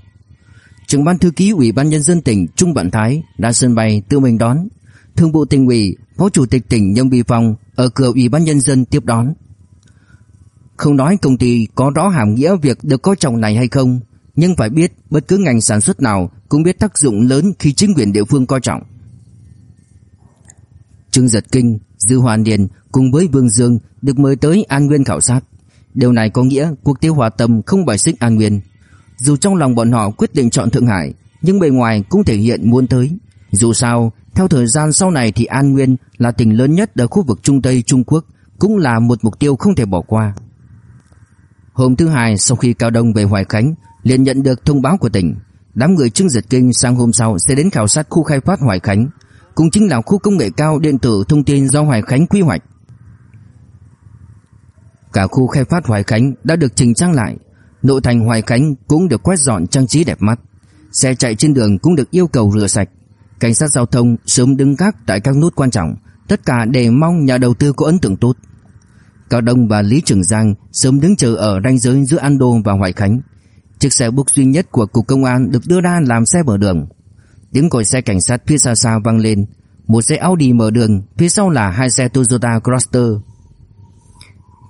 Trưởng ban thư ký Ủy ban nhân dân tỉnh Trung Bản Thái đã sân bay tự mình đón. Thương vụ tỉnh ủy, Phó chủ tịch tỉnh Nhâm Bì Phong ở cửa Ủy ban nhân dân tiếp đón. Không nói công ty có rõ hàm nghĩa việc được coi trọng này hay không, nhưng phải biết bất cứ ngành sản xuất nào cũng biết tác dụng lớn khi chính quyền địa phương coi trọng. Trương Giật Kinh, Dư Hoàn Điền cùng với Vương Dương được mời tới An Nguyên khảo sát. Điều này có nghĩa cuộc tiêu hòa tâm không bài xích An Nguyên. Dù trong lòng bọn họ quyết định chọn Thượng Hải, nhưng bề ngoài cũng thể hiện muốn tới. Dù sao, theo thời gian sau này thì An Nguyên là tỉnh lớn nhất ở khu vực Trung Tây Trung Quốc, cũng là một mục tiêu không thể bỏ qua. Hôm thứ hai sau khi Cao Đông về Hoài Khánh liền nhận được thông báo của tỉnh Đám người Trương Giật Kinh sang hôm sau sẽ đến khảo sát khu khai phát Hoài Khánh Cũng chính là khu công nghệ cao điện tử thông tin do Hoài Khánh quy hoạch Cả khu khai phát Hoài Khánh đã được chỉnh trang lại Nội thành Hoài Khánh cũng được quét dọn trang trí đẹp mắt. Xe chạy trên đường cũng được yêu cầu rửa sạch. Cảnh sát giao thông sớm đứng gác tại các nút quan trọng, tất cả để mong nhà đầu tư có ấn tượng tốt. Cao Đông và Lý Trường Giang sớm đứng chờ ở ranh giới giữa An Đô và Hoài Khánh. Chiếc xe bốc duy nhất của cục công an được đưa ra làm xe mở đường. Tiếng còi xe cảnh sát phía xa xa vang lên, một xe Audi mở đường, phía sau là hai xe Toyota Crosster.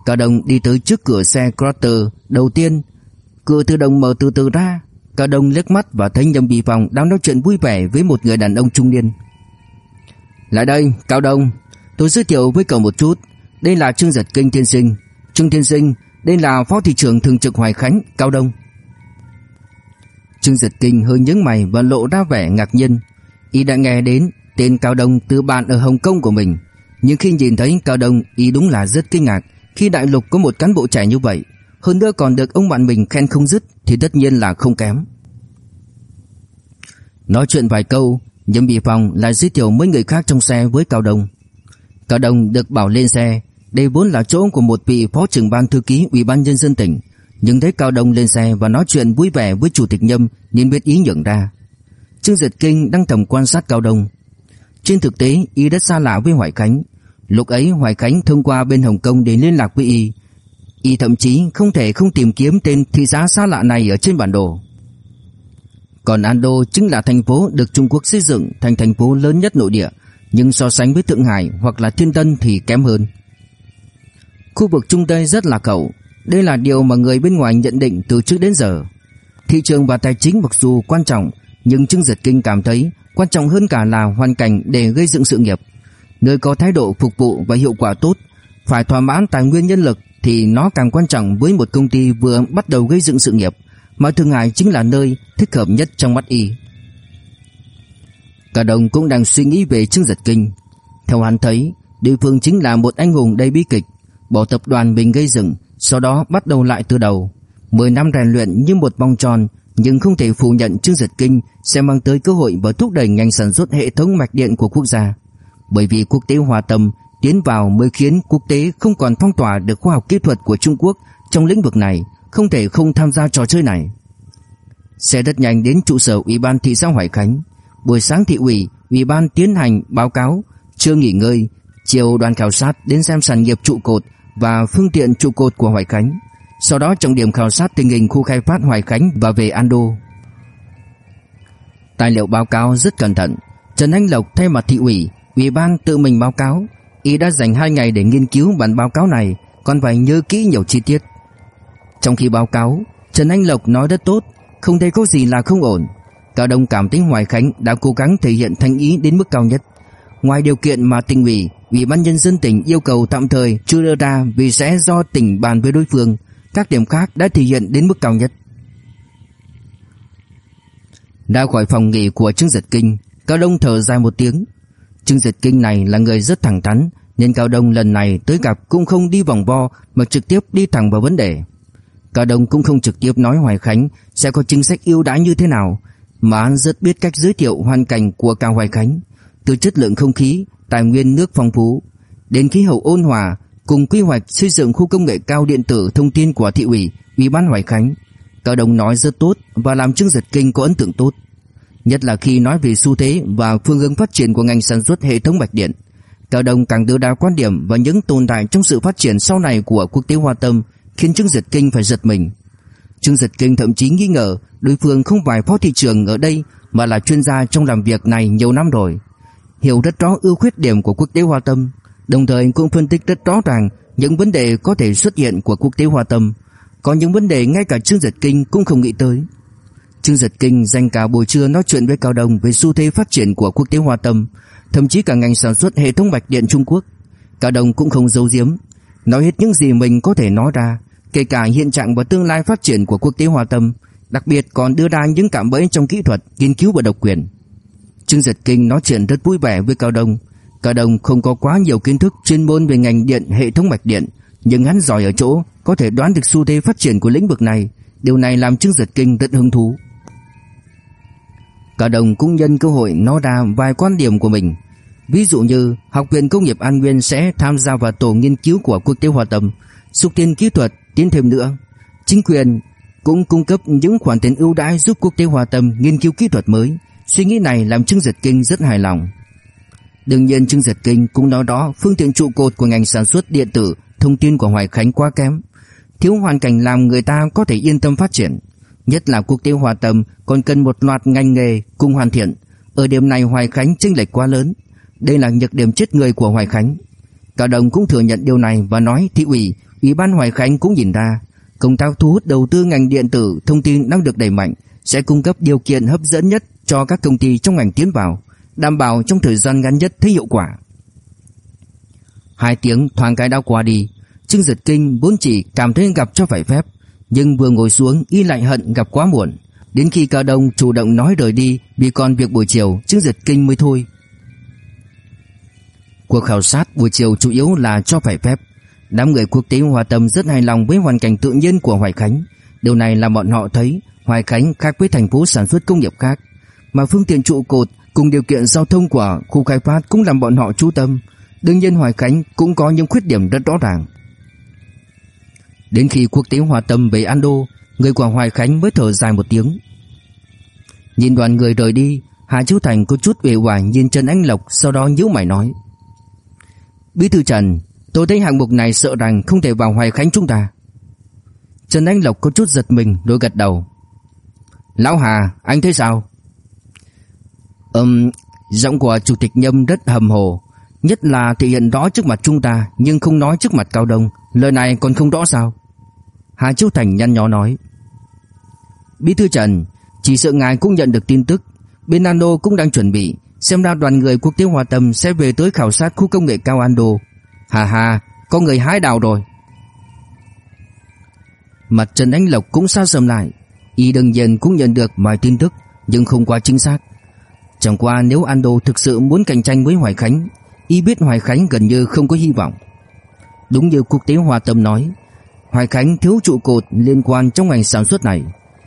Cao Đông đi tới trước cửa xe Crotter đầu tiên, cửa tự động mở từ từ ra. Cao Đông liếc mắt và thấy nhầm bị Phòng đang nói chuyện vui vẻ với một người đàn ông trung niên. Lại đây, Cao Đông, tôi giới thiệu với cậu một chút, đây là Trương Giật Kinh Thiên Sinh, Trương Thiên Sinh, đây là Phó thị trưởng thường trực Hoài Khánh, Cao Đông. Trương Giật Kinh hơi nhướng mày và lộ ra vẻ ngạc nhiên. Y đã nghe đến tên Cao Đông từ bạn ở Hồng Kông của mình, nhưng khi nhìn thấy Cao Đông, y đúng là rất kinh ngạc khi đại lục có một cán bộ trẻ như vậy, hơn nữa còn được ông bạn mình khen không dứt thì tất nhiên là không kém. Nói chuyện vài câu, Nhâm Bị Phong lại giới thiệu mấy người khác trong xe với Cao Đông. Cao Đông được bảo lên xe, đây vốn là chỗ của một vị phó trưởng ban thư ký Ủy ban nhân dân tỉnh, nhưng thấy Cao Đông lên xe và nói chuyện vui vẻ với chủ tịch Nhâm nên biết ý nhượng ra. Trương Dật Kinh đang thầm quan sát Cao Đông. Trên thực tế, y rất xa lạ với Hoài Khánh. Lúc ấy Hoài Khánh thông qua bên Hồng Kông để liên lạc với y. Y thậm chí không thể không tìm kiếm tên thị xã xa lạ này ở trên bản đồ. Còn Ando chính là thành phố được Trung Quốc xây dựng thành thành phố lớn nhất nội địa, nhưng so sánh với Thượng Hải hoặc là Thiên Tân thì kém hơn. Khu vực Trung Tây rất là cậu, đây là điều mà người bên ngoài nhận định từ trước đến giờ. Thị trường và tài chính mặc dù quan trọng, nhưng Trương Giật Kinh cảm thấy quan trọng hơn cả là hoàn cảnh để gây dựng sự nghiệp. Người có thái độ phục vụ và hiệu quả tốt, phải thỏa mãn tài nguyên nhân lực thì nó càng quan trọng với một công ty vừa bắt đầu gây dựng sự nghiệp, mà Thượng Hải chính là nơi thích hợp nhất trong mắt y. Cả đồng cũng đang suy nghĩ về Trương Giật Kinh. Theo hắn thấy, đối phương chính là một anh hùng đầy bi kịch, bỏ tập đoàn mình gây dựng, sau đó bắt đầu lại từ đầu. 10 năm rèn luyện như một vòng tròn, nhưng không thể phủ nhận Trương Giật Kinh sẽ mang tới cơ hội và thúc đẩy ngành sản xuất hệ thống mạch điện của quốc gia. Bởi vì quốc tế hòa tâm tiến vào mới khiến quốc tế không còn phong tỏa được khoa học kỹ thuật của Trung Quốc trong lĩnh vực này, không thể không tham gia trò chơi này. Xe rất nhanh đến trụ sở Ủy ban thị xã Hoài Khánh. Buổi sáng thị ủy, Ủy ban tiến hành báo cáo, chưa nghỉ ngơi, chiều đoàn khảo sát đến xem sản nghiệp trụ cột và phương tiện trụ cột của Hoài Khánh. Sau đó trọng điểm khảo sát tình hình khu khai phát Hoài Khánh và về Ando. Tài liệu báo cáo rất cẩn thận. Trần Anh Lộc thay mặt thị ủy, ủy ban tự mình báo cáo. Y đã dành 2 ngày để nghiên cứu bản báo cáo này, còn phải nhớ kỹ nhiều chi tiết. Trong khi báo cáo, Trần Anh Lộc nói rất tốt, không thấy có gì là không ổn. Cao Đông cảm thấy Hoài Khánh đã cố gắng thể hiện thành ý đến mức cao nhất. Ngoài điều kiện mà tỉnh ủy, ủy ban nhân dân tỉnh yêu cầu tạm thời chưa đưa ra vì sẽ do tỉnh bàn với đối phương, các điểm khác đã thể hiện đến mức cao nhất. Ra khỏi phòng nghỉ của Trương Giật Kinh, Cao Đông thở dài một tiếng. Trương diệt Kinh này là người rất thẳng thắn, nên Cao Đông lần này tới gặp cũng không đi vòng vo mà trực tiếp đi thẳng vào vấn đề. Cao Đông cũng không trực tiếp nói Hoài Khánh sẽ có chính sách ưu đãi như thế nào, mà anh rất biết cách giới thiệu hoàn cảnh của cao Hoài Khánh, từ chất lượng không khí, tài nguyên nước phong phú, đến khí hậu ôn hòa, cùng quy hoạch xây dựng khu công nghệ cao điện tử thông tin của thị ủy, ủy ban Hoài Khánh. Cao Đông nói rất tốt và làm Trương diệt Kinh có ấn tượng tốt. Nhất là khi nói về xu thế và phương hướng phát triển của ngành sản xuất hệ thống mạch điện. Cao Đông càng đưa ra quan điểm và những tồn tại trong sự phát triển sau này của quốc tế Hoa Tâm khiến Trương Giật Kinh phải giật mình. Trương Giật Kinh thậm chí nghi ngờ đối phương không phải phó thị trường ở đây mà là chuyên gia trong làm việc này nhiều năm rồi. Hiểu rất rõ ưu khuyết điểm của quốc tế Hoa Tâm, đồng thời cũng phân tích rất rõ ràng những vấn đề có thể xuất hiện của quốc tế Hoa Tâm, có những vấn đề ngay cả Trương Giật Kinh cũng không nghĩ tới. Trương Giật Kinh dành cả buổi trưa nói chuyện với Cao Đông về xu thế phát triển của quốc tế Hoa Tâm, thậm chí cả ngành sản xuất hệ thống mạch điện Trung Quốc. Cao Đông cũng không giấu giếm, nói hết những gì mình có thể nói ra, kể cả hiện trạng và tương lai phát triển của quốc tế Hoa Tâm, đặc biệt còn đưa ra những cảm bẫy trong kỹ thuật, nghiên cứu và độc quyền. Trương Giật Kinh nói chuyện rất vui vẻ với Cao Đông. Cao Đông không có quá nhiều kiến thức chuyên môn về ngành điện hệ thống mạch điện, nhưng hắn giỏi ở chỗ có thể đoán được xu thế phát triển của lĩnh vực này, điều này làm Trương Giật Kinh rất hứng thú cả đồng cũng nhân cơ hội nói ra vài quan điểm của mình. Ví dụ như Học viện Công nghiệp An Nguyên sẽ tham gia vào tổ nghiên cứu của quốc tế hòa Tâm, xúc tiến kỹ thuật tiến thêm nữa. Chính quyền cũng cung cấp những khoản tiền ưu đãi giúp quốc tế hòa tâm nghiên cứu kỹ thuật mới. Suy nghĩ này làm Trương Giật Kinh rất hài lòng. Đương nhiên Trương Giật Kinh cũng nói đó phương tiện trụ cột của ngành sản xuất điện tử, thông tin của Hoài Khánh quá kém. Thiếu hoàn cảnh làm người ta có thể yên tâm phát triển. Nhất là cuộc tiêu hòa tầm còn cần một loạt ngành nghề cùng hoàn thiện. Ở điểm này Hoài Khánh chênh lệch quá lớn. Đây là nhược điểm chết người của Hoài Khánh. Cả đồng cũng thừa nhận điều này và nói thị ủy, ủy ban Hoài Khánh cũng nhìn ra công tác thu hút đầu tư ngành điện tử thông tin đang được đẩy mạnh sẽ cung cấp điều kiện hấp dẫn nhất cho các công ty trong ngành tiến vào, đảm bảo trong thời gian ngắn nhất thấy hiệu quả. Hai tiếng thoáng cái đã qua đi, Trương Dật Kinh vốn chỉ cảm thấy gặp cho phải phép, nhưng vừa ngồi xuống y lại hận gặp quá muộn. Đến khi Cao Đông chủ động nói rời đi vì còn việc buổi chiều, chứng Giật Kinh mới thôi. Cuộc khảo sát buổi chiều chủ yếu là cho phải phép. Đám người quốc tế hòa tâm rất hài lòng với hoàn cảnh tự nhiên của Hoài Khánh. Điều này làm bọn họ thấy Hoài Khánh khác với thành phố sản xuất công nghiệp khác. Mà phương tiện trụ cột cùng điều kiện giao thông của khu khai phát cũng làm bọn họ chú tâm. Đương nhiên Hoài Khánh cũng có những khuyết điểm rất rõ ràng. Đến khi quốc tế hòa tâm về Ando, người của Hoài Khánh mới thở dài một tiếng. Nhìn đoàn người rời đi, Hà Chú Thành có chút uể oải nhìn Trần Anh Lộc sau đó nhíu mày nói. Bí thư Trần, tôi thấy hạng mục này sợ rằng không thể vào Hoài Khánh chúng ta. Trần Anh Lộc có chút giật mình đôi gật đầu. Lão Hà, anh thấy sao? Ừm, giọng của Chủ tịch Nhâm rất hầm hồ, nhất là thể hiện rõ trước mặt chúng ta nhưng không nói trước mặt Cao Đông, lời này còn không rõ sao? Hà Chu Thành nhăn nhó nói. Bí thư Trần, chỉ sợ ngài cũng nhận được tin tức, bên Ando cũng đang chuẩn bị, xem ra đoàn người quốc tế hòa tâm sẽ về tới khảo sát khu công nghệ cao Ando. Hà hà, có người hái đào rồi. Mặt Trần Anh Lộc cũng xa sầm lại, y đương nhiên cũng nhận được mọi tin tức nhưng không quá chính xác. Chẳng qua nếu Ando thực sự muốn cạnh tranh với Hoài Khánh, y biết Hoài Khánh gần như không có hy vọng. Đúng như quốc tế hòa tâm nói, Hoài Khánh thiếu trụ cột liên quan trong ngành sản xuất này.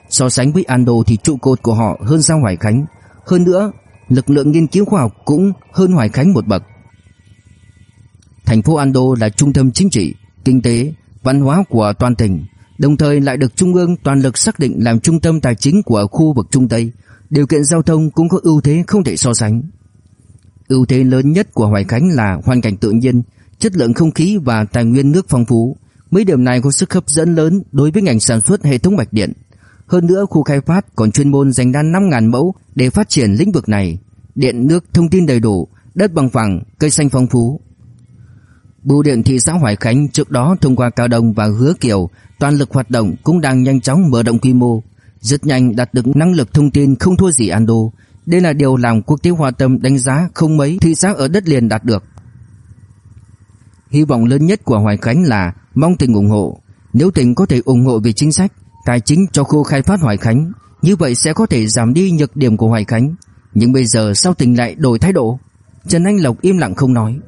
So sánh với Ando thì trụ cột của họ hơn sang Hoài Khánh. Hơn nữa, lực lượng nghiên cứu khoa học cũng hơn Hoài Khánh một bậc. Thành phố Ando là trung tâm chính trị, kinh tế, văn hóa của toàn tỉnh, đồng thời lại được Trung ương toàn lực xác định làm trung tâm tài chính của khu vực Trung Tây. Điều kiện giao thông cũng có ưu thế không thể so sánh. Ưu thế lớn nhất của Hoài Khánh là hoàn cảnh tự nhiên, chất lượng không khí và tài nguyên nước phong phú. Mấy điểm này có sức hấp dẫn lớn đối với ngành sản xuất hệ thống mạch điện. Hơn nữa khu khai phát còn chuyên môn dành ra 5.000 mẫu để phát triển lĩnh vực này. Điện nước thông tin đầy đủ, đất bằng phẳng, cây xanh phong phú. Bưu điện thị xã Hoài Khánh trước đó thông qua Cao Đông và Hứa Kiều, toàn lực hoạt động cũng đang nhanh chóng mở rộng quy mô, rất nhanh đạt được năng lực thông tin không thua gì Ando. Đây là điều làm quốc tế hòa tâm đánh giá không mấy thị xã ở đất liền đạt được. Hy vọng lớn nhất của Hoài Khánh là mong tỉnh ủng hộ. Nếu tỉnh có thể ủng hộ về chính sách, tài chính cho khu khai phát Hoài Khánh, như vậy sẽ có thể giảm đi nhược điểm của Hoài Khánh. Nhưng bây giờ sao tỉnh lại đổi thái độ? Trần Anh Lộc im lặng không nói.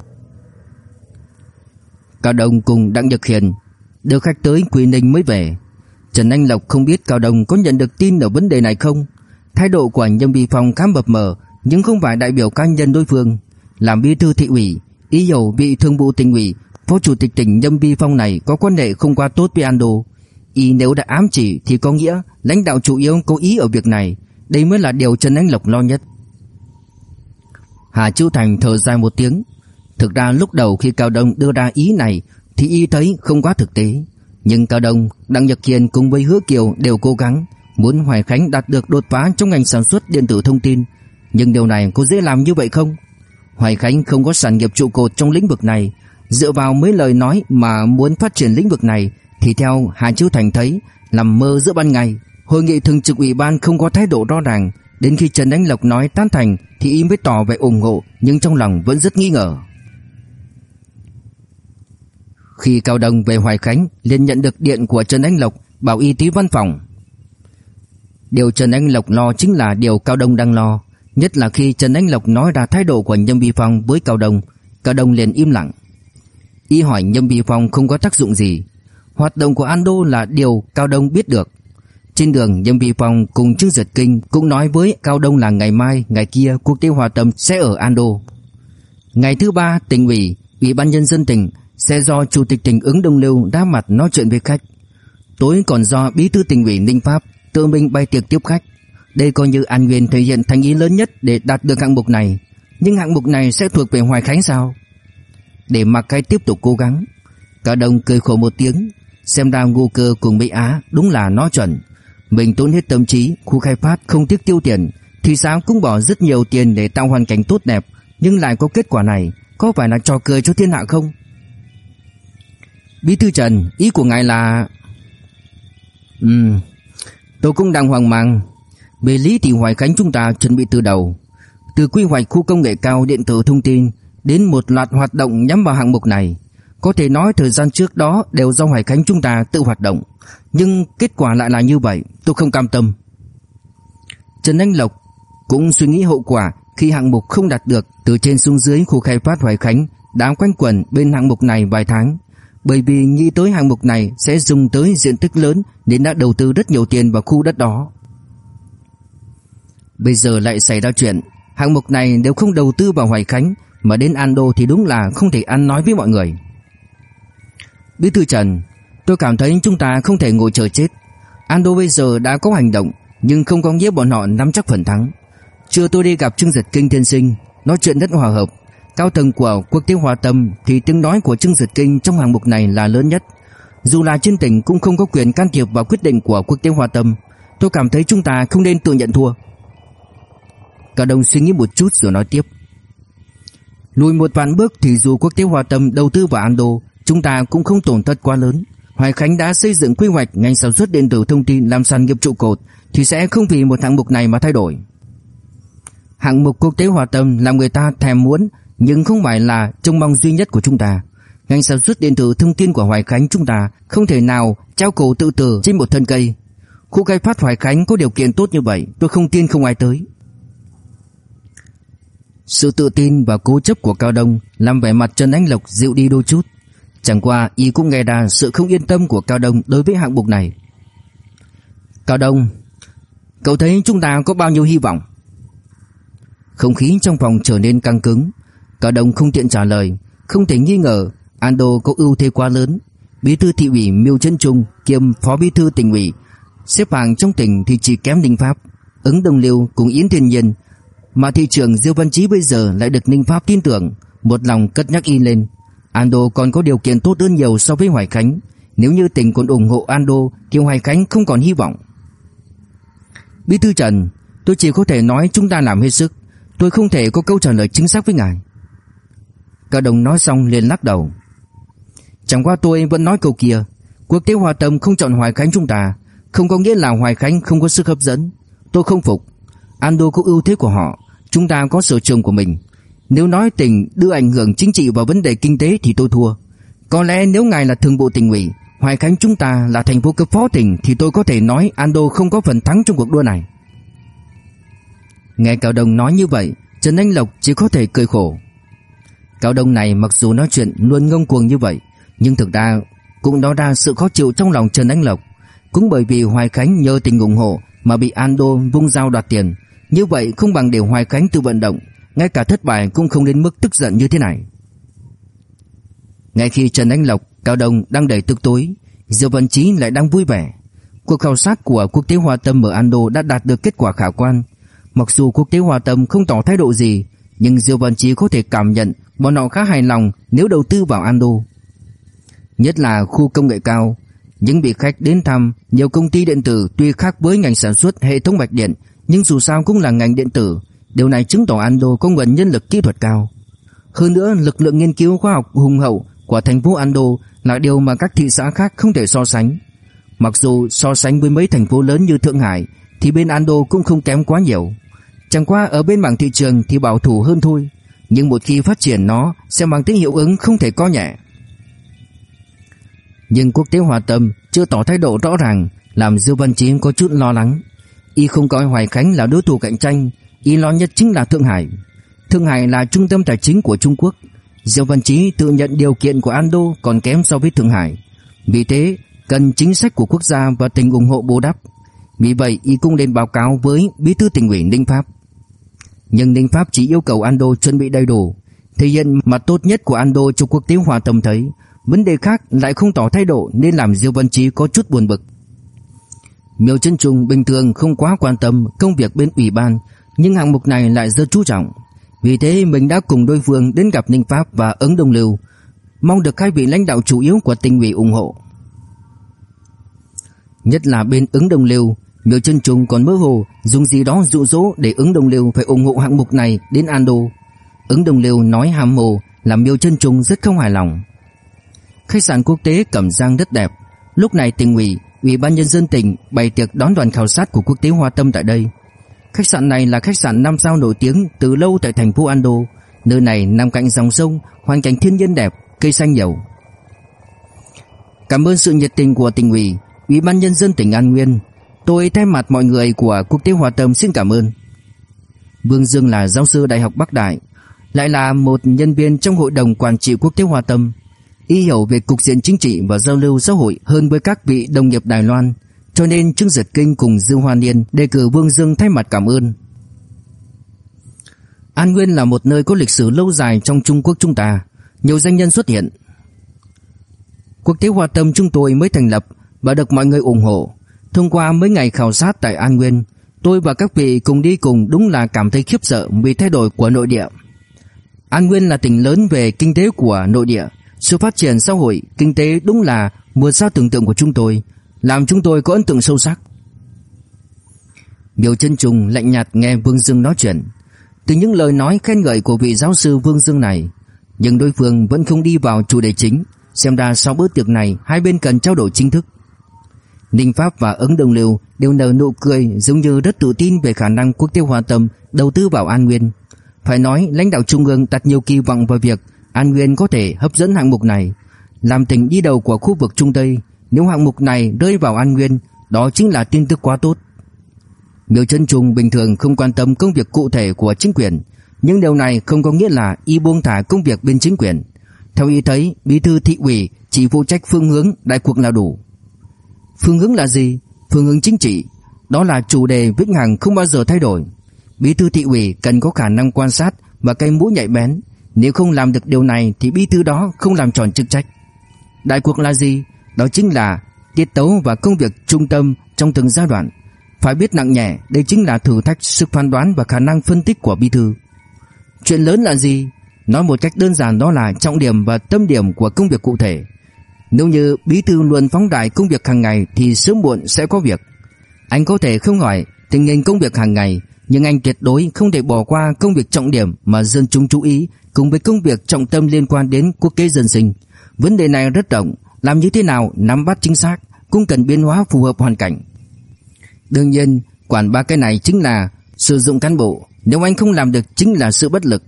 Cao Đông cùng Đặng Nhật Hiền Đưa khách tới Quỳ Ninh mới về. Trần Anh Lộc không biết Cao Đông có nhận được tin ở vấn đề này không. Thái độ của nhân viên phòng khá mập mờ, nhưng không phải đại biểu cá nhân đối phương. Làm bí thư thị ủy, ý hiểu vị thương vụ tỉnh ủy, phó chủ tịch tỉnh Nhâm Vi Phong này có quan hệ không qua tốt với Ando. Y nếu đã ám chỉ thì có nghĩa lãnh đạo chủ yếu có ý ở việc này. Đây mới là điều Trần Anh Lộc lo nhất. Hà Châu Thành thở dài một tiếng. Thực ra lúc đầu khi Cao Đông đưa ra ý này thì y thấy không quá thực tế. Nhưng Cao Đông, Đặng Nhật Kiên cùng với Hứa Kiều đều cố gắng muốn Hoài Khánh đạt được đột phá trong ngành sản xuất điện tử thông tin. Nhưng điều này có dễ làm như vậy không? Hoài Khánh không có sản nghiệp trụ cột trong lĩnh vực này. Dựa vào mấy lời nói mà muốn phát triển lĩnh vực này thì theo Hà Chiếu Thành thấy nằm mơ giữa ban ngày. Hội nghị thường trực ủy ban không có thái độ rõ ràng. Đến khi Trần Đánh Lộc nói tán thành thì y mới tỏ vẻ ủng hộ nhưng trong lòng vẫn rất nghi ngờ. Khi Cao Đông về Hoài Khánh liền nhận được điện của Trần Anh Lộc bảo y tí văn phòng. Điều Trần Anh Lộc lo chính là điều Cao Đông đang lo, nhất là khi Trần Anh Lộc nói ra thái độ của Nhâm Bi Phong với Cao Đông, Cao Đông liền im lặng. Y hỏi Nhâm Bi Phong không có tác dụng gì, hoạt động của Ando là điều Cao Đông biết được. Trên đường Nhâm Bi Phong cùng Trương Giật Kinh cũng nói với Cao Đông là ngày mai, ngày kia cuộc tiêu hòa tâm sẽ ở Ando. Ngày thứ ba, tỉnh ủy, ủy ban nhân dân tỉnh sẽ do chủ tịch tỉnh ứng Đông Lưu đá mặt nói chuyện với khách. Tối còn do bí thư tỉnh ủy Ninh Pháp tự mình bay tiệc tiếp khách. Đây coi như An Nguyên thể hiện thành ý lớn nhất để đạt được hạng mục này. Nhưng hạng mục này sẽ thuộc về Hoài Khánh sao? Để mặc cái tiếp tục cố gắng. Cả đồng cười khổ một tiếng, xem ra ngu cơ cùng Mỹ Á đúng là nó chuẩn. Mình tốn hết tâm trí, khu khai phát không tiếc tiêu tiền, thì sao cũng bỏ rất nhiều tiền để tạo hoàn cảnh tốt đẹp, nhưng lại có kết quả này, có phải là trò cười cho thiên hạ không? Bí thư Trần, ý của ngài là... Ừm, tôi cũng đang hoang mang. Về lý thì Hoài Khánh chúng ta chuẩn bị từ đầu. Từ quy hoạch khu công nghệ cao điện tử thông tin đến một loạt hoạt động nhắm vào hạng mục này. Có thể nói thời gian trước đó đều do Hoài Khánh chúng ta tự hoạt động. Nhưng kết quả lại là như vậy, tôi không cam tâm. Trần Anh Lộc cũng suy nghĩ hậu quả khi hạng mục không đạt được từ trên xuống dưới khu khai phát Hoài Khánh đã quanh quẩn bên hạng mục này vài tháng. Bởi vì nghĩ tới hạng mục này sẽ dùng tới diện tích lớn nên đã đầu tư rất nhiều tiền vào khu đất đó. Bây giờ lại xảy ra chuyện, hạng mục này nếu không đầu tư vào Hoài Khánh mà đến Ando thì đúng là không thể ăn nói với mọi người. Bí thư Trần, tôi cảm thấy chúng ta không thể ngồi chờ chết. Ando bây giờ đã có hành động nhưng không có nghĩa bọn họ nắm chắc phần thắng. Chưa tôi đi gặp Trương Giật Kinh thiên sinh, nói chuyện rất hòa hợp. Cao tầng của quốc tế hòa tâm thì tiếng nói của Trương Giật Kinh trong hạng mục này là lớn nhất. Dù là trên tỉnh cũng không có quyền can thiệp vào quyết định của quốc tế hòa tâm. Tôi cảm thấy chúng ta không nên tự nhận thua. Cả đồng suy nghĩ một chút rồi nói tiếp. Lùi một vạn bước thì dù quốc tế hòa tâm đầu tư vào Ando, chúng ta cũng không tổn thất quá lớn. Hoài Khánh đã xây dựng quy hoạch ngành sản xuất điện tử thông tin làm sản nghiệp trụ cột thì sẽ không vì một hạng mục này mà thay đổi. Hạng mục quốc tế hòa tâm làm người ta thèm muốn nhưng không phải là trông mong duy nhất của chúng ta. Ngành sản xuất điện tử thông tin của Hoài Khánh chúng ta không thể nào treo cổ tự tử trên một thân cây. Khu khai phát Hoài Khánh có điều kiện tốt như vậy, tôi không tin không ai tới. Sự tự tin và cố chấp của Cao Đông làm vẻ mặt Trần Ánh Lộc dịu đi đôi chút. Chẳng qua y cũng nghe ra sự không yên tâm của Cao Đông đối với hạng mục này. Cao Đông, cậu thấy chúng ta có bao nhiêu hy vọng? Không khí trong phòng trở nên căng cứng. Cao Đông không tiện trả lời, không thể nghi ngờ Ando có ưu thế quá lớn. Bí thư thị ủy Miêu Trân Trung kiêm phó bí thư tỉnh ủy, xếp hạng trong tỉnh thì chỉ kém Ninh Pháp, ứng Đồng Liêu cùng Yến Thiên Nhiên, mà thị trưởng Diêu Văn Chí bây giờ lại được Ninh Pháp tin tưởng, một lòng cất nhắc y lên. Ando còn có điều kiện tốt hơn nhiều so với Hoài Khánh, nếu như tỉnh còn ủng hộ Ando thì Hoài Khánh không còn hy vọng. Bí thư Trần, tôi chỉ có thể nói chúng ta làm hết sức, tôi không thể có câu trả lời chính xác với ngài. Cao Đồng nói xong liền lắc đầu. Chẳng qua tôi vẫn nói câu kia, quốc tế hòa tâm không chọn Hoài Khánh chúng ta, không có nghĩa là Hoài Khánh không có sức hấp dẫn. Tôi không phục. Ando có ưu thế của họ, chúng ta có sở trường của mình. Nếu nói tỉnh đưa ảnh hưởng chính trị vào vấn đề kinh tế thì tôi thua. Có lẽ nếu ngài là thường bộ tỉnh ủy, Hoài Khánh chúng ta là thành phố cấp phó tỉnh thì tôi có thể nói Ando không có phần thắng trong cuộc đua này. Nghe Cao Đông nói như vậy, Trần Anh Lộc chỉ có thể cười khổ. Cao Đông này mặc dù nói chuyện luôn ngông cuồng như vậy, nhưng thực ra cũng đó ra sự khó chịu trong lòng Trần Anh Lộc. Cũng bởi vì Hoài Khánh nhờ tình ủng hộ mà bị Ando vung dao đoạt tiền, như vậy không bằng để Hoài Khánh tự vận động, ngay cả thất bại cũng không đến mức tức giận như thế này. Ngay khi Trần Anh Lộc, Cao Đông đang đầy tức tối, Diêu Văn Chí lại đang vui vẻ. Cuộc khảo sát của Quốc tế Hòa Tâm ở Ando đã đạt được kết quả khả quan. Mặc dù Quốc tế Hòa Tâm không tỏ thái độ gì, nhưng Diêu Văn Chí có thể cảm nhận bọn họ khá hài lòng nếu đầu tư vào Ando. Nhất là khu công nghệ cao, những vị khách đến thăm nhiều công ty điện tử tuy khác với ngành sản xuất hệ thống mạch điện, nhưng dù sao cũng là ngành điện tử, điều này chứng tỏ Ando có nguồn nhân lực kỹ thuật cao. Hơn nữa, lực lượng nghiên cứu khoa học hùng hậu của thành phố Ando là điều mà các thị xã khác không thể so sánh. Mặc dù so sánh với mấy thành phố lớn như Thượng Hải thì bên Ando cũng không kém quá nhiều. Chẳng qua ở bên mảng thị trường thì bảo thủ hơn thôi, nhưng một khi phát triển nó sẽ mang tính hiệu ứng không thể có nhẹ. Nhưng quốc tế hòa tâm chưa tỏ thái độ rõ ràng làm Dư Văn Chí có chút lo lắng. Y không coi Hoài Khánh là đối thủ cạnh tranh, y lo nhất chính là Thượng Hải. Thượng Hải là trung tâm tài chính của Trung Quốc. Diêu Văn Chí tự nhận điều kiện của Ando còn kém so với Thượng Hải. Vì thế, cần chính sách của quốc gia và tình ủng hộ bù đắp. Vì vậy, y cũng nên báo cáo với Bí thư tỉnh ủy Ninh Pháp. Nhưng Ninh Pháp chỉ yêu cầu Ando chuẩn bị đầy đủ, thể hiện mặt tốt nhất của Ando cho quốc tế hòa tâm thấy, Vấn đề khác lại không tỏ thái độ nên làm Diêu Văn Chí có chút buồn bực. Miêu Chân Trung bình thường không quá quan tâm công việc bên ủy ban, nhưng hạng mục này lại rất chú trọng. Vì thế mình đã cùng đối phương đến gặp Ninh Pháp và Ứng Đông Lưu, mong được hai vị lãnh đạo chủ yếu của tỉnh ủy ủng hộ. Nhất là bên Ứng Đông Lưu, Miêu Chân Trung còn mơ hồ dùng gì đó dụ dỗ để Ứng Đông Lưu phải ủng hộ hạng mục này đến Ando. Ứng Đông Lưu nói hàm hồ làm Miêu Chân Trung rất không hài lòng. Khách sạn quốc tế Cẩm Giang rất đẹp. Lúc này tỉnh ủy, ủy ban nhân dân tỉnh bày tiệc đón đoàn khảo sát của quốc tế Hoa Tâm tại đây. Khách sạn này là khách sạn năm sao nổi tiếng từ lâu tại thành phố Ando. Nơi này nằm cạnh dòng sông, hoàn cảnh thiên nhiên đẹp, cây xanh nhiều. Cảm ơn sự nhiệt tình của tỉnh ủy, ủy ban nhân dân tỉnh An Nguyên. Tôi thay mặt mọi người của quốc tế Hoa Tâm xin cảm ơn. Vương Dương là giáo sư Đại học Bắc Đại, lại là một nhân viên trong hội đồng quản trị quốc tế Hoa Tâm. Y hiểu về cục diện chính trị và giao lưu xã hội hơn với các vị đồng nghiệp Đài Loan, cho nên Trương Giật Kinh cùng Dương Hoa Niên đề cử Vương Dương thay mặt cảm ơn. An Nguyên là một nơi có lịch sử lâu dài trong Trung Quốc chúng ta, nhiều danh nhân xuất hiện. Quốc tế Hoa Tâm chúng tôi mới thành lập và được mọi người ủng hộ. Thông qua mấy ngày khảo sát tại An Nguyên, tôi và các vị cùng đi cùng đúng là cảm thấy khiếp sợ vì thay đổi của nội địa. An Nguyên là tỉnh lớn về kinh tế của nội địa, sự phát triển xã hội, kinh tế đúng là vượt xa tưởng tượng của chúng tôi, làm chúng tôi có ấn tượng sâu sắc. Biểu chân trùng lạnh nhạt nghe Vương Dương nói chuyện. Từ những lời nói khen ngợi của vị giáo sư Vương Dương này, nhưng đối phương vẫn không đi vào chủ đề chính, xem ra sau bữa tiệc này hai bên cần trao đổi chính thức. Ninh Pháp và ấn Đồng Liêu đều nở nụ cười giống như rất tự tin về khả năng quốc tế hòa tâm đầu tư vào An Nguyên. Phải nói lãnh đạo trung ương đặt nhiều kỳ vọng vào việc An Nguyên có thể hấp dẫn hạng mục này, làm tỉnh đi đầu của khu vực Trung Tây. Nếu hạng mục này rơi vào An Nguyên, đó chính là tin tức quá tốt. Miêu Chân Trung bình thường không quan tâm công việc cụ thể của chính quyền, nhưng điều này không có nghĩa là y buông thả công việc bên chính quyền. Theo y thấy, bí thư thị ủy chỉ phụ trách phương hướng đại cuộc là đủ. Phương hướng là gì? Phương hướng chính trị, đó là chủ đề vĩnh hằng không bao giờ thay đổi. Bí thư thị ủy cần có khả năng quan sát và cây mũi nhạy bén, nếu không làm được điều này thì bí thư đó không làm tròn chức trách. Đại cuộc là gì? Đó chính là tiết tấu và công việc trung tâm trong từng giai đoạn. Phải biết nặng nhẹ, đây chính là thử thách sức phán đoán và khả năng phân tích của bí thư. Chuyện lớn là gì? Nói một cách đơn giản đó là trọng điểm và tâm điểm của công việc cụ thể. Nếu như bí thư luôn phóng đại công việc hàng ngày thì sớm muộn sẽ có việc. Anh có thể không hỏi tình hình công việc hàng ngày, nhưng anh tuyệt đối không thể bỏ qua công việc trọng điểm mà dân chúng chú ý cùng với công việc trọng tâm liên quan đến quốc kế dân sinh. Vấn đề này rất rộng, làm như thế nào nắm bắt chính xác cũng cần biến hóa phù hợp hoàn cảnh. Đương nhiên, quản ba cái này chính là sử dụng cán bộ, nếu anh không làm được chính là sự bất lực.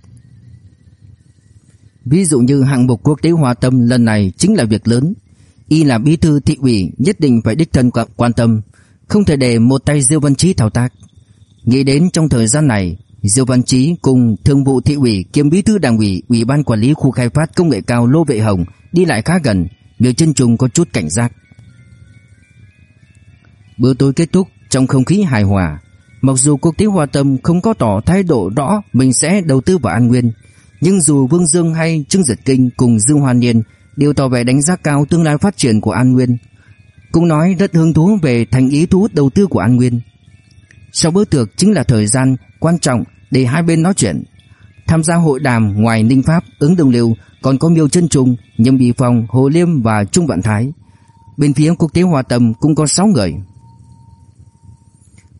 Ví dụ như hạng mục quốc tế hòa tâm lần này chính là việc lớn. Y là bí thư thị ủy nhất định phải đích thân quan tâm, không thể để một tay Diêu Văn Chí thao tác. Nghĩ đến trong thời gian này, Diêu Văn Chí cùng Thường vụ thị ủy kiêm bí thư đảng ủy, ủy ban quản lý khu khai phát công nghệ cao Lô Vệ Hồng đi lại khá gần, Miêu Chân Trùng có chút cảnh giác. Bữa tối kết thúc trong không khí hài hòa, mặc dù quốc tế Hoa Tâm không có tỏ thái độ rõ mình sẽ đầu tư vào An Nguyên, nhưng dù Vương Dương hay Trương Giật Kinh cùng Dương Hoàn Niên đều tỏ vẻ đánh giá cao tương lai phát triển của An Nguyên, cũng nói rất hứng thú về thành ý thu hút đầu tư của An Nguyên. Sau bữa tiệc chính là thời gian quan trọng để hai bên nói chuyện. Tham gia hội đàm ngoài Ninh Pháp, ứng đồng liều còn có Miêu Chân Trung, Nhâm Bì Phong, Hồ Liêm và Trung Vạn Thái. Bên phía quốc tế Hòa Tâm cũng có 6 người.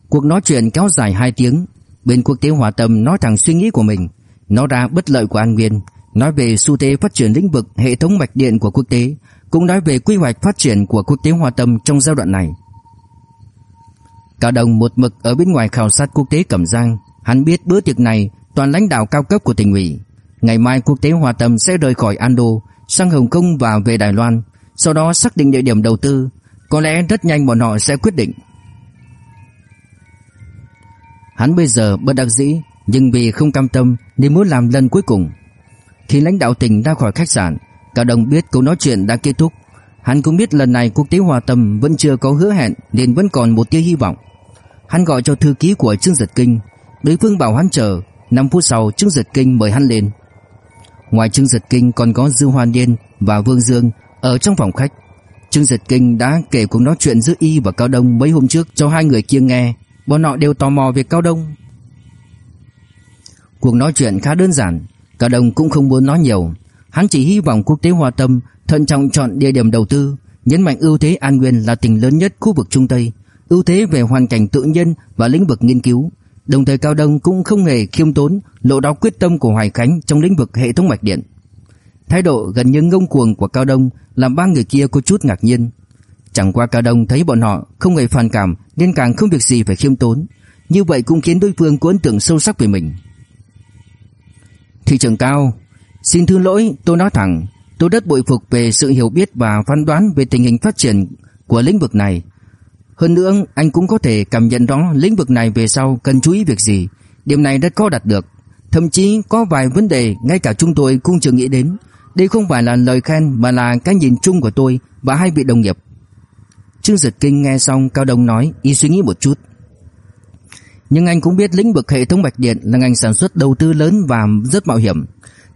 Cuộc nói chuyện kéo dài 2 tiếng, bên quốc tế Hòa Tâm nói thẳng suy nghĩ của mình, nói ra bất lợi của An Nguyên, nói về xu thế phát triển lĩnh vực hệ thống mạch điện của quốc tế, cũng nói về quy hoạch phát triển của quốc tế Hòa Tâm trong giai đoạn này. Cao Đồng một mực ở bên ngoài khảo sát quốc tế Cẩm Giang, hắn biết bữa tiệc này toàn lãnh đạo cao cấp của tỉnh ủy. Ngày mai quốc tế Hòa Tâm sẽ rời khỏi Ando, sang Hồng Kông và về Đài Loan, sau đó xác định địa điểm đầu tư, có lẽ rất nhanh bọn họ sẽ quyết định. Hắn bây giờ bất đắc dĩ, nhưng vì không cam tâm nên muốn làm lần cuối cùng. Khi lãnh đạo tỉnh ra khỏi khách sạn, Cao Đồng biết câu nói chuyện đã kết thúc. Hắn cũng biết lần này quốc tế Hòa Tâm vẫn chưa có hứa hẹn nên vẫn còn một tia hy vọng. Hắn gọi cho thư ký của Trương Giật Kinh Đối phương bảo hắn chờ 5 phút sau Trương Giật Kinh mời hắn lên Ngoài Trương Giật Kinh còn có Dư Hoàn Điên và Vương Dương Ở trong phòng khách, Trương Giật Kinh đã kể cuộc nói chuyện giữa Y và Cao Đông mấy hôm trước cho hai người kia nghe. Bọn họ đều tò mò về Cao Đông. Cuộc nói chuyện khá đơn giản, Cao Đông cũng không muốn nói nhiều. Hắn chỉ hy vọng quốc tế hòa tâm thận trọng chọn địa điểm đầu tư, nhấn mạnh ưu thế An Nguyên là tỉnh lớn nhất khu vực Trung Tây, ưu thế về hoàn cảnh tự nhiên và lĩnh vực nghiên cứu. Đồng thời Cao Đông cũng không hề khiêm tốn, lộ đáo quyết tâm của Hoài Khánh trong lĩnh vực hệ thống mạch điện. Thái độ gần như ngông cuồng của Cao Đông làm ba người kia có chút ngạc nhiên. Chẳng qua Cao Đông thấy bọn họ không hề phản cảm nên càng không việc gì phải khiêm tốn. Như vậy cũng khiến đối phương có ấn tượng sâu sắc về mình. Thị trường cao, xin thứ lỗi tôi nói thẳng, tôi rất bội phục về sự hiểu biết và phán đoán về tình hình phát triển của lĩnh vực này. Hơn nữa anh cũng có thể cảm nhận rõ lĩnh vực này về sau cần chú ý việc gì. Điểm này rất khó đạt được. Thậm chí có vài vấn đề ngay cả chúng tôi cũng chưa nghĩ đến. Đây không phải là lời khen mà là cái nhìn chung của tôi và hai vị đồng nghiệp. Trương Giật Kinh nghe xong Cao Đông nói, y suy nghĩ một chút. Nhưng anh cũng biết lĩnh vực hệ thống mạch điện là ngành sản xuất đầu tư lớn và rất mạo hiểm.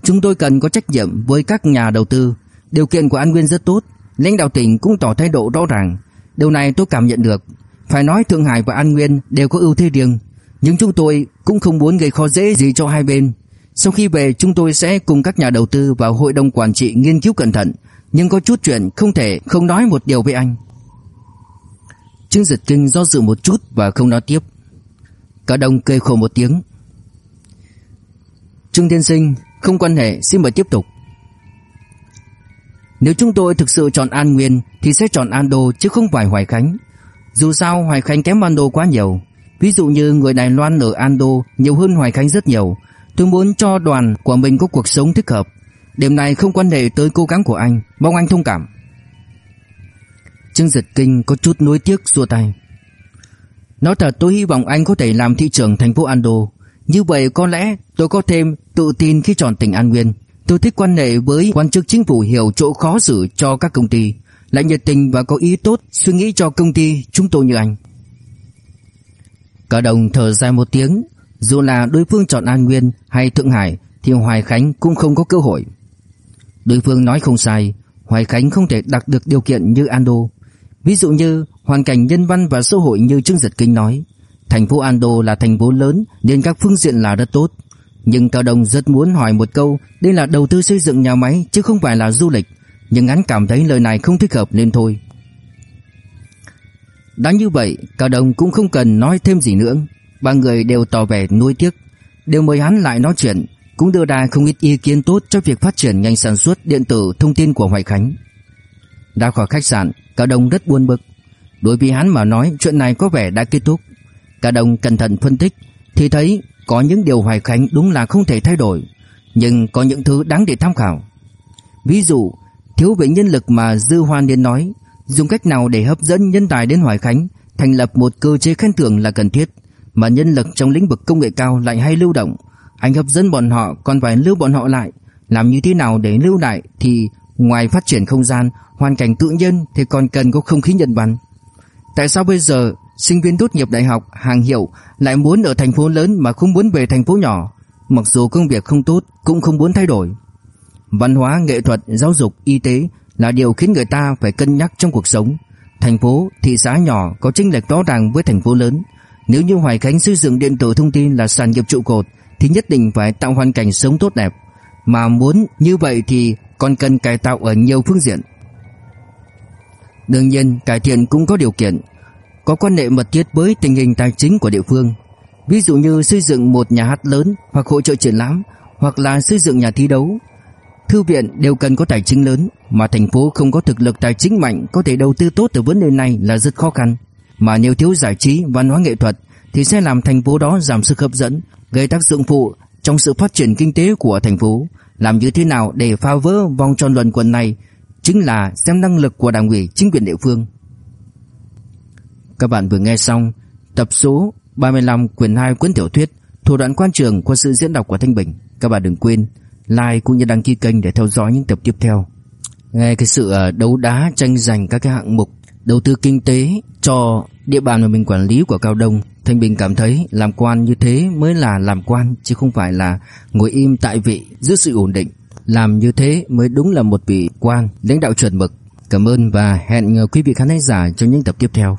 Chúng tôi cần có trách nhiệm với các nhà đầu tư. Điều kiện của An Nguyên rất tốt, lãnh đạo tỉnh cũng tỏ thái độ rõ ràng. Điều này tôi cảm nhận được. Phải nói Thượng Hải và An Nguyên đều có ưu thế riêng, nhưng chúng tôi cũng không muốn gây khó dễ gì cho hai bên. Sau khi về chúng tôi sẽ cùng các nhà đầu tư và hội đồng quản trị nghiên cứu cẩn thận, nhưng có chút chuyện không thể không nói một điều với anh. Trương Giật Kinh do dự một chút và không nói tiếp. Cả đồng cười khổ một tiếng. Trương thiên Sinh, không quan hệ, xin mời tiếp tục. Nếu chúng tôi thực sự chọn An Nguyên thì sẽ chọn Ando chứ không phải Hoài Khánh. Dù sao Hoài Khánh kém Ando quá nhiều. Ví dụ như người Đài Loan ở Ando nhiều hơn Hoài Khánh rất nhiều. Tôi muốn cho đoàn của mình có cuộc sống thích hợp. Điểm này không quan hệ tới cố gắng của anh, mong anh thông cảm. Trương Giật Kinh có chút nuối tiếc xua tay. Nói thật tôi hy vọng anh có thể làm thị trưởng thành phố Ando. Như vậy có lẽ tôi có thêm tự tin khi chọn tỉnh An Nguyên. Tôi thích quan hệ với quan chức chính phủ hiểu chỗ khó xử cho các công ty, lại nhiệt tình và có ý tốt suy nghĩ cho công ty chúng tôi như anh. Cả đồng thở dài một tiếng, dù là đối phương chọn An Nguyên hay Thượng Hải thì Hoài Khánh cũng không có cơ hội. Đối phương nói không sai, Hoài Khánh không thể đạt được điều kiện như Ando. Ví dụ như hoàn cảnh nhân văn và xã hội như Trương Giật Kinh nói, thành phố Ando là thành phố lớn nên các phương diện là rất tốt. Nhưng Cao Đông rất muốn hỏi một câu, đây là đầu tư xây dựng nhà máy chứ không phải là du lịch, nhưng hắn cảm thấy lời này không thích hợp nên thôi. Đã như vậy, Cao Đông cũng không cần nói thêm gì nữa, ba người đều tỏ vẻ nuối tiếc, đều mời hắn lại nói chuyện, cũng đưa ra không ít ý kiến tốt cho việc phát triển ngành sản xuất điện tử thông tin của Hoài Khánh. Ra khỏi khách sạn, Cao Đông rất buồn bực. Đối với hắn mà nói chuyện này có vẻ đã kết thúc. Cao Đông cẩn thận phân tích thì thấy có những điều Hoài Khánh đúng là không thể thay đổi, nhưng có những thứ đáng để tham khảo. Ví dụ, thiếu về nhân lực mà Dư Hoan Điên nói, dùng cách nào để hấp dẫn nhân tài đến Hoài Khánh, thành lập một cơ chế khen thưởng là cần thiết, mà nhân lực trong lĩnh vực công nghệ cao lại hay lưu động, anh hấp dẫn bọn họ còn phải lưu bọn họ lại, làm như thế nào để lưu lại thì ngoài phát triển không gian, hoàn cảnh tự nhiên thì còn cần có không khí nhân văn. Tại sao bây giờ sinh viên tốt nghiệp đại học hàng hiệu lại muốn ở thành phố lớn mà không muốn về thành phố nhỏ? Mặc dù công việc không tốt cũng không muốn thay đổi. Văn hóa, nghệ thuật, giáo dục, y tế là điều khiến người ta phải cân nhắc trong cuộc sống. Thành phố, thị xã nhỏ có chênh lệch rõ ràng với thành phố lớn. Nếu như Hoài Khánh xây dựng điện tử thông tin là sản nghiệp trụ cột thì nhất định phải tạo hoàn cảnh sống tốt đẹp. Mà muốn như vậy thì còn cần cải tạo ở nhiều phương diện. Đương nhiên cải thiện cũng có điều kiện có quan hệ mật thiết với tình hình tài chính của địa phương. Ví dụ như xây dựng một nhà hát lớn Hoặc hỗ trợ triển lãm Hoặc là xây dựng nhà thi đấu. Thư viện đều cần có tài chính lớn Mà thành phố không có thực lực tài chính mạnh Có thể đầu tư tốt từ vấn đề này là rất khó khăn. Mà nếu thiếu giải trí, văn hóa nghệ thuật Thì sẽ làm thành phố đó giảm sức hấp dẫn Gây tác dụng phụ trong sự phát triển kinh tế của thành phố. Làm như thế nào để phá vỡ vòng tròn luẩn quẩn này chính là xem năng lực của đảng ủy chính quyền địa phương. Các bạn vừa nghe xong tập số 35 quyển 2 cuốn tiểu thuyết Thủ đoạn quan trường qua sự diễn đọc của Thanh Bình. Các bạn đừng quên like cũng như đăng ký kênh để theo dõi những tập tiếp theo. Nghe cái sự ờ, đấu đá tranh giành các cái hạng mục đầu tư kinh tế cho địa bàn mà mình quản lý của Cao Đông, Thanh Bình cảm thấy làm quan như thế mới là làm quan chứ không phải là ngồi im tại vị giữ sự ổn định. Làm như thế mới đúng là một vị quan lãnh đạo chuẩn mực. Cảm ơn và hẹn ờ, quý vị khán giả trong những tập tiếp theo.